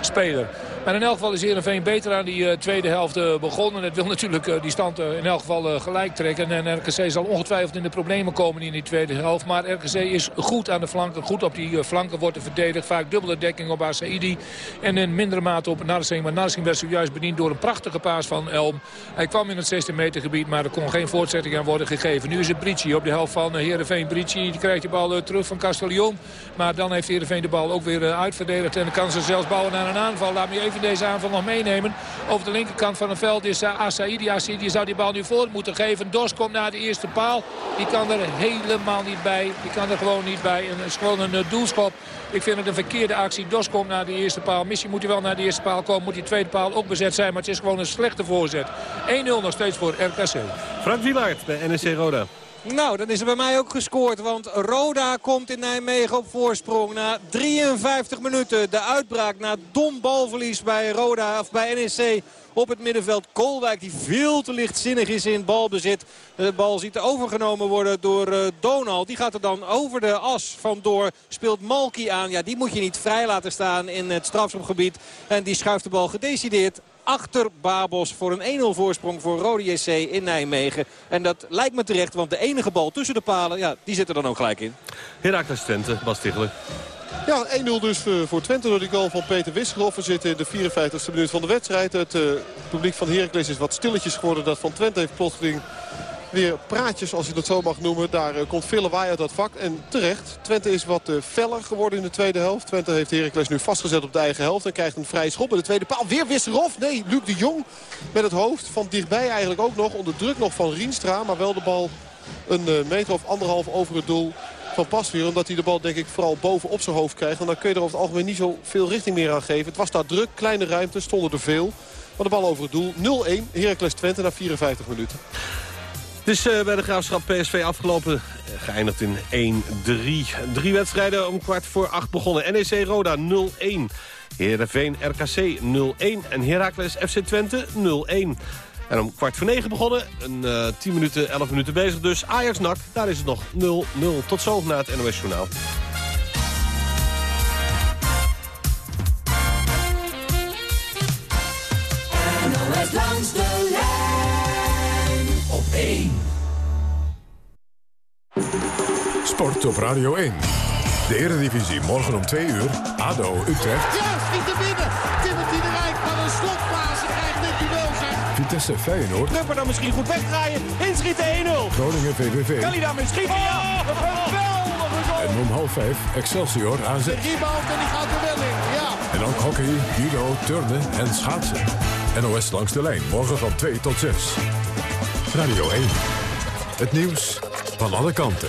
speler. Maar in elk geval is Heerenveen beter aan die uh, tweede helft uh, begonnen. Het wil natuurlijk uh, die stand in elk geval gelijk trekken. En RKC zal ongetwijfeld in de problemen komen in die tweede helft. Maar RKC is goed aan de flanken. Goed op die flanken wordt er verdedigd. Vaak dubbele dekking op Asaidi. En in mindere mate op Narsing. Maar Narsing werd zojuist bediend door een prachtige paas van Elm. Hij kwam in het 16 meter gebied. Maar er kon geen voortzetting aan worden gegeven. Nu is het Brici op de helft van Heerenveen. Brici die krijgt de bal terug van Castellion. Maar dan heeft Heerenveen de bal ook weer uitverdedigd. En kan ze zelfs bouwen naar een aanval. Laat me even deze aanval nog meenemen. Over de linkerkant van het veld is uh, Asaidi. Asaidi zou die bal nu voor moeten geven. Dos komt naar de eerste paal. Die kan er helemaal niet bij. Die kan er gewoon niet bij. Het is gewoon een doelschop. Ik vind het een verkeerde actie. Dos komt naar de eerste paal. Misschien moet hij wel naar de eerste paal komen. Moet die tweede paal ook bezet zijn. Maar het is gewoon een slechte voorzet. 1-0 nog steeds voor RKC. Frank Wielaert bij NEC Roda. Nou, dan is er bij mij ook gescoord. Want Roda komt in Nijmegen op voorsprong na 53 minuten. De uitbraak na dom balverlies bij Roda of bij NEC op het middenveld. Kolwijk die veel te lichtzinnig is in balbezit. De bal ziet overgenomen worden door uh, Donald. Die gaat er dan over de as vandoor. Speelt Malky aan. Ja, die moet je niet vrij laten staan in het strafschopgebied. En die schuift de bal gedecideerd achter Babos voor een 1-0 voorsprong voor Rode JC in Nijmegen. En dat lijkt me terecht, want de enige bal tussen de palen, ja, die zit er dan ook gelijk in. Herakles Twente, Bas Tichelen. Ja, 1-0 dus eh, voor Twente door die goal van Peter Wisgerhoff. We zitten in de 54e minuut van de wedstrijd. Het uh, publiek van Heracles is wat stilletjes geworden. Dat van Twente heeft plotseling weer praatjes, als je dat zo mag noemen. Daar uh, komt veel lawaai uit dat vak. En terecht, Twente is wat uh, feller geworden in de tweede helft. Twente heeft Heracles nu vastgezet op de eigen helft. En krijgt een vrij schop in de tweede paal. Weer Wisserov. Nee, Luc de Jong met het hoofd. Van dichtbij eigenlijk ook nog. Onder druk nog van Rienstra. Maar wel de bal een uh, meter of anderhalf over het doel van Pasveer. Omdat hij de bal denk ik vooral boven op zijn hoofd krijgt. En dan kun je er over het algemeen niet zo veel richting meer aan geven. Het was daar druk, kleine ruimte, stonden er veel. Maar de bal over het doel. 0-1, Heracles Twente na 54 minuten. Is uh, bij de Graafschap PSV afgelopen. Uh, geëindigd in 1-3. Drie wedstrijden om kwart voor acht begonnen. NEC Roda 0-1. Heerenveen RKC 0-1. En Heracles FC Twente 0-1. En om kwart voor negen begonnen. Een uh, 10 minuten, 11 minuten bezig dus. Ajax-NAC, daar is het nog 0-0. Tot zo na het NOS Journaal. NOS langs de lijn op 1. Sport op Radio 1. De Eredivisie morgen om 2 uur. ADO Utrecht. Juist, niet te winnen. Timothy de Rijk van een slotfase krijgt dit duel zijn. Vitesse Feyenoord. Prupper dan misschien goed wegdraaien. Inschieten 1-0. Groningen VVV. Kan hij daar misschien? Oh, een geweldige goal. En om half 5 Excelsior AZ. De rebound en die gaat er wel in. Ja. En ook hockey, judo, turnen en schaatsen. NOS langs de lijn. Morgen van 2 tot 6. Radio 1. Het nieuws van alle kanten.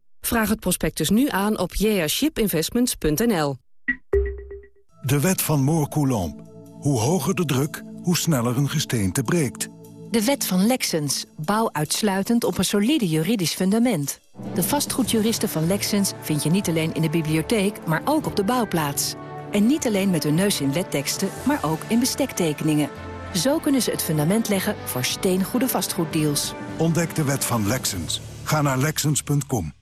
Vraag het prospectus nu aan op jashipinvestments.nl. De wet van Moore-Coulomb. Hoe hoger de druk, hoe sneller een gesteente breekt. De wet van Lexens. Bouw uitsluitend op een solide juridisch fundament. De vastgoedjuristen van Lexens vind je niet alleen in de bibliotheek, maar ook op de bouwplaats. En niet alleen met hun neus in wetteksten, maar ook in bestektekeningen. Zo kunnen ze het fundament leggen voor steengoede vastgoeddeals. Ontdek de wet van Lexens. Ga naar Lexens.com.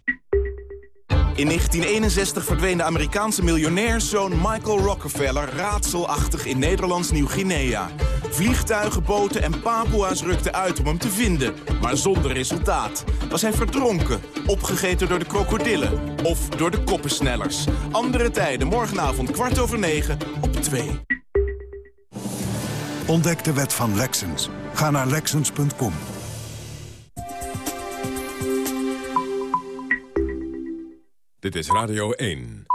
In 1961 verdween de Amerikaanse miljonairszoon Michael Rockefeller raadselachtig in Nederlands Nieuw-Guinea. Vliegtuigen, boten en Papua's rukten uit om hem te vinden, maar zonder resultaat. Was hij verdronken, opgegeten door de krokodillen of door de koppensnellers. Andere tijden, morgenavond kwart over negen op 2. Ontdek de wet van Lexens. Ga naar Lexens.com. Dit is Radio 1.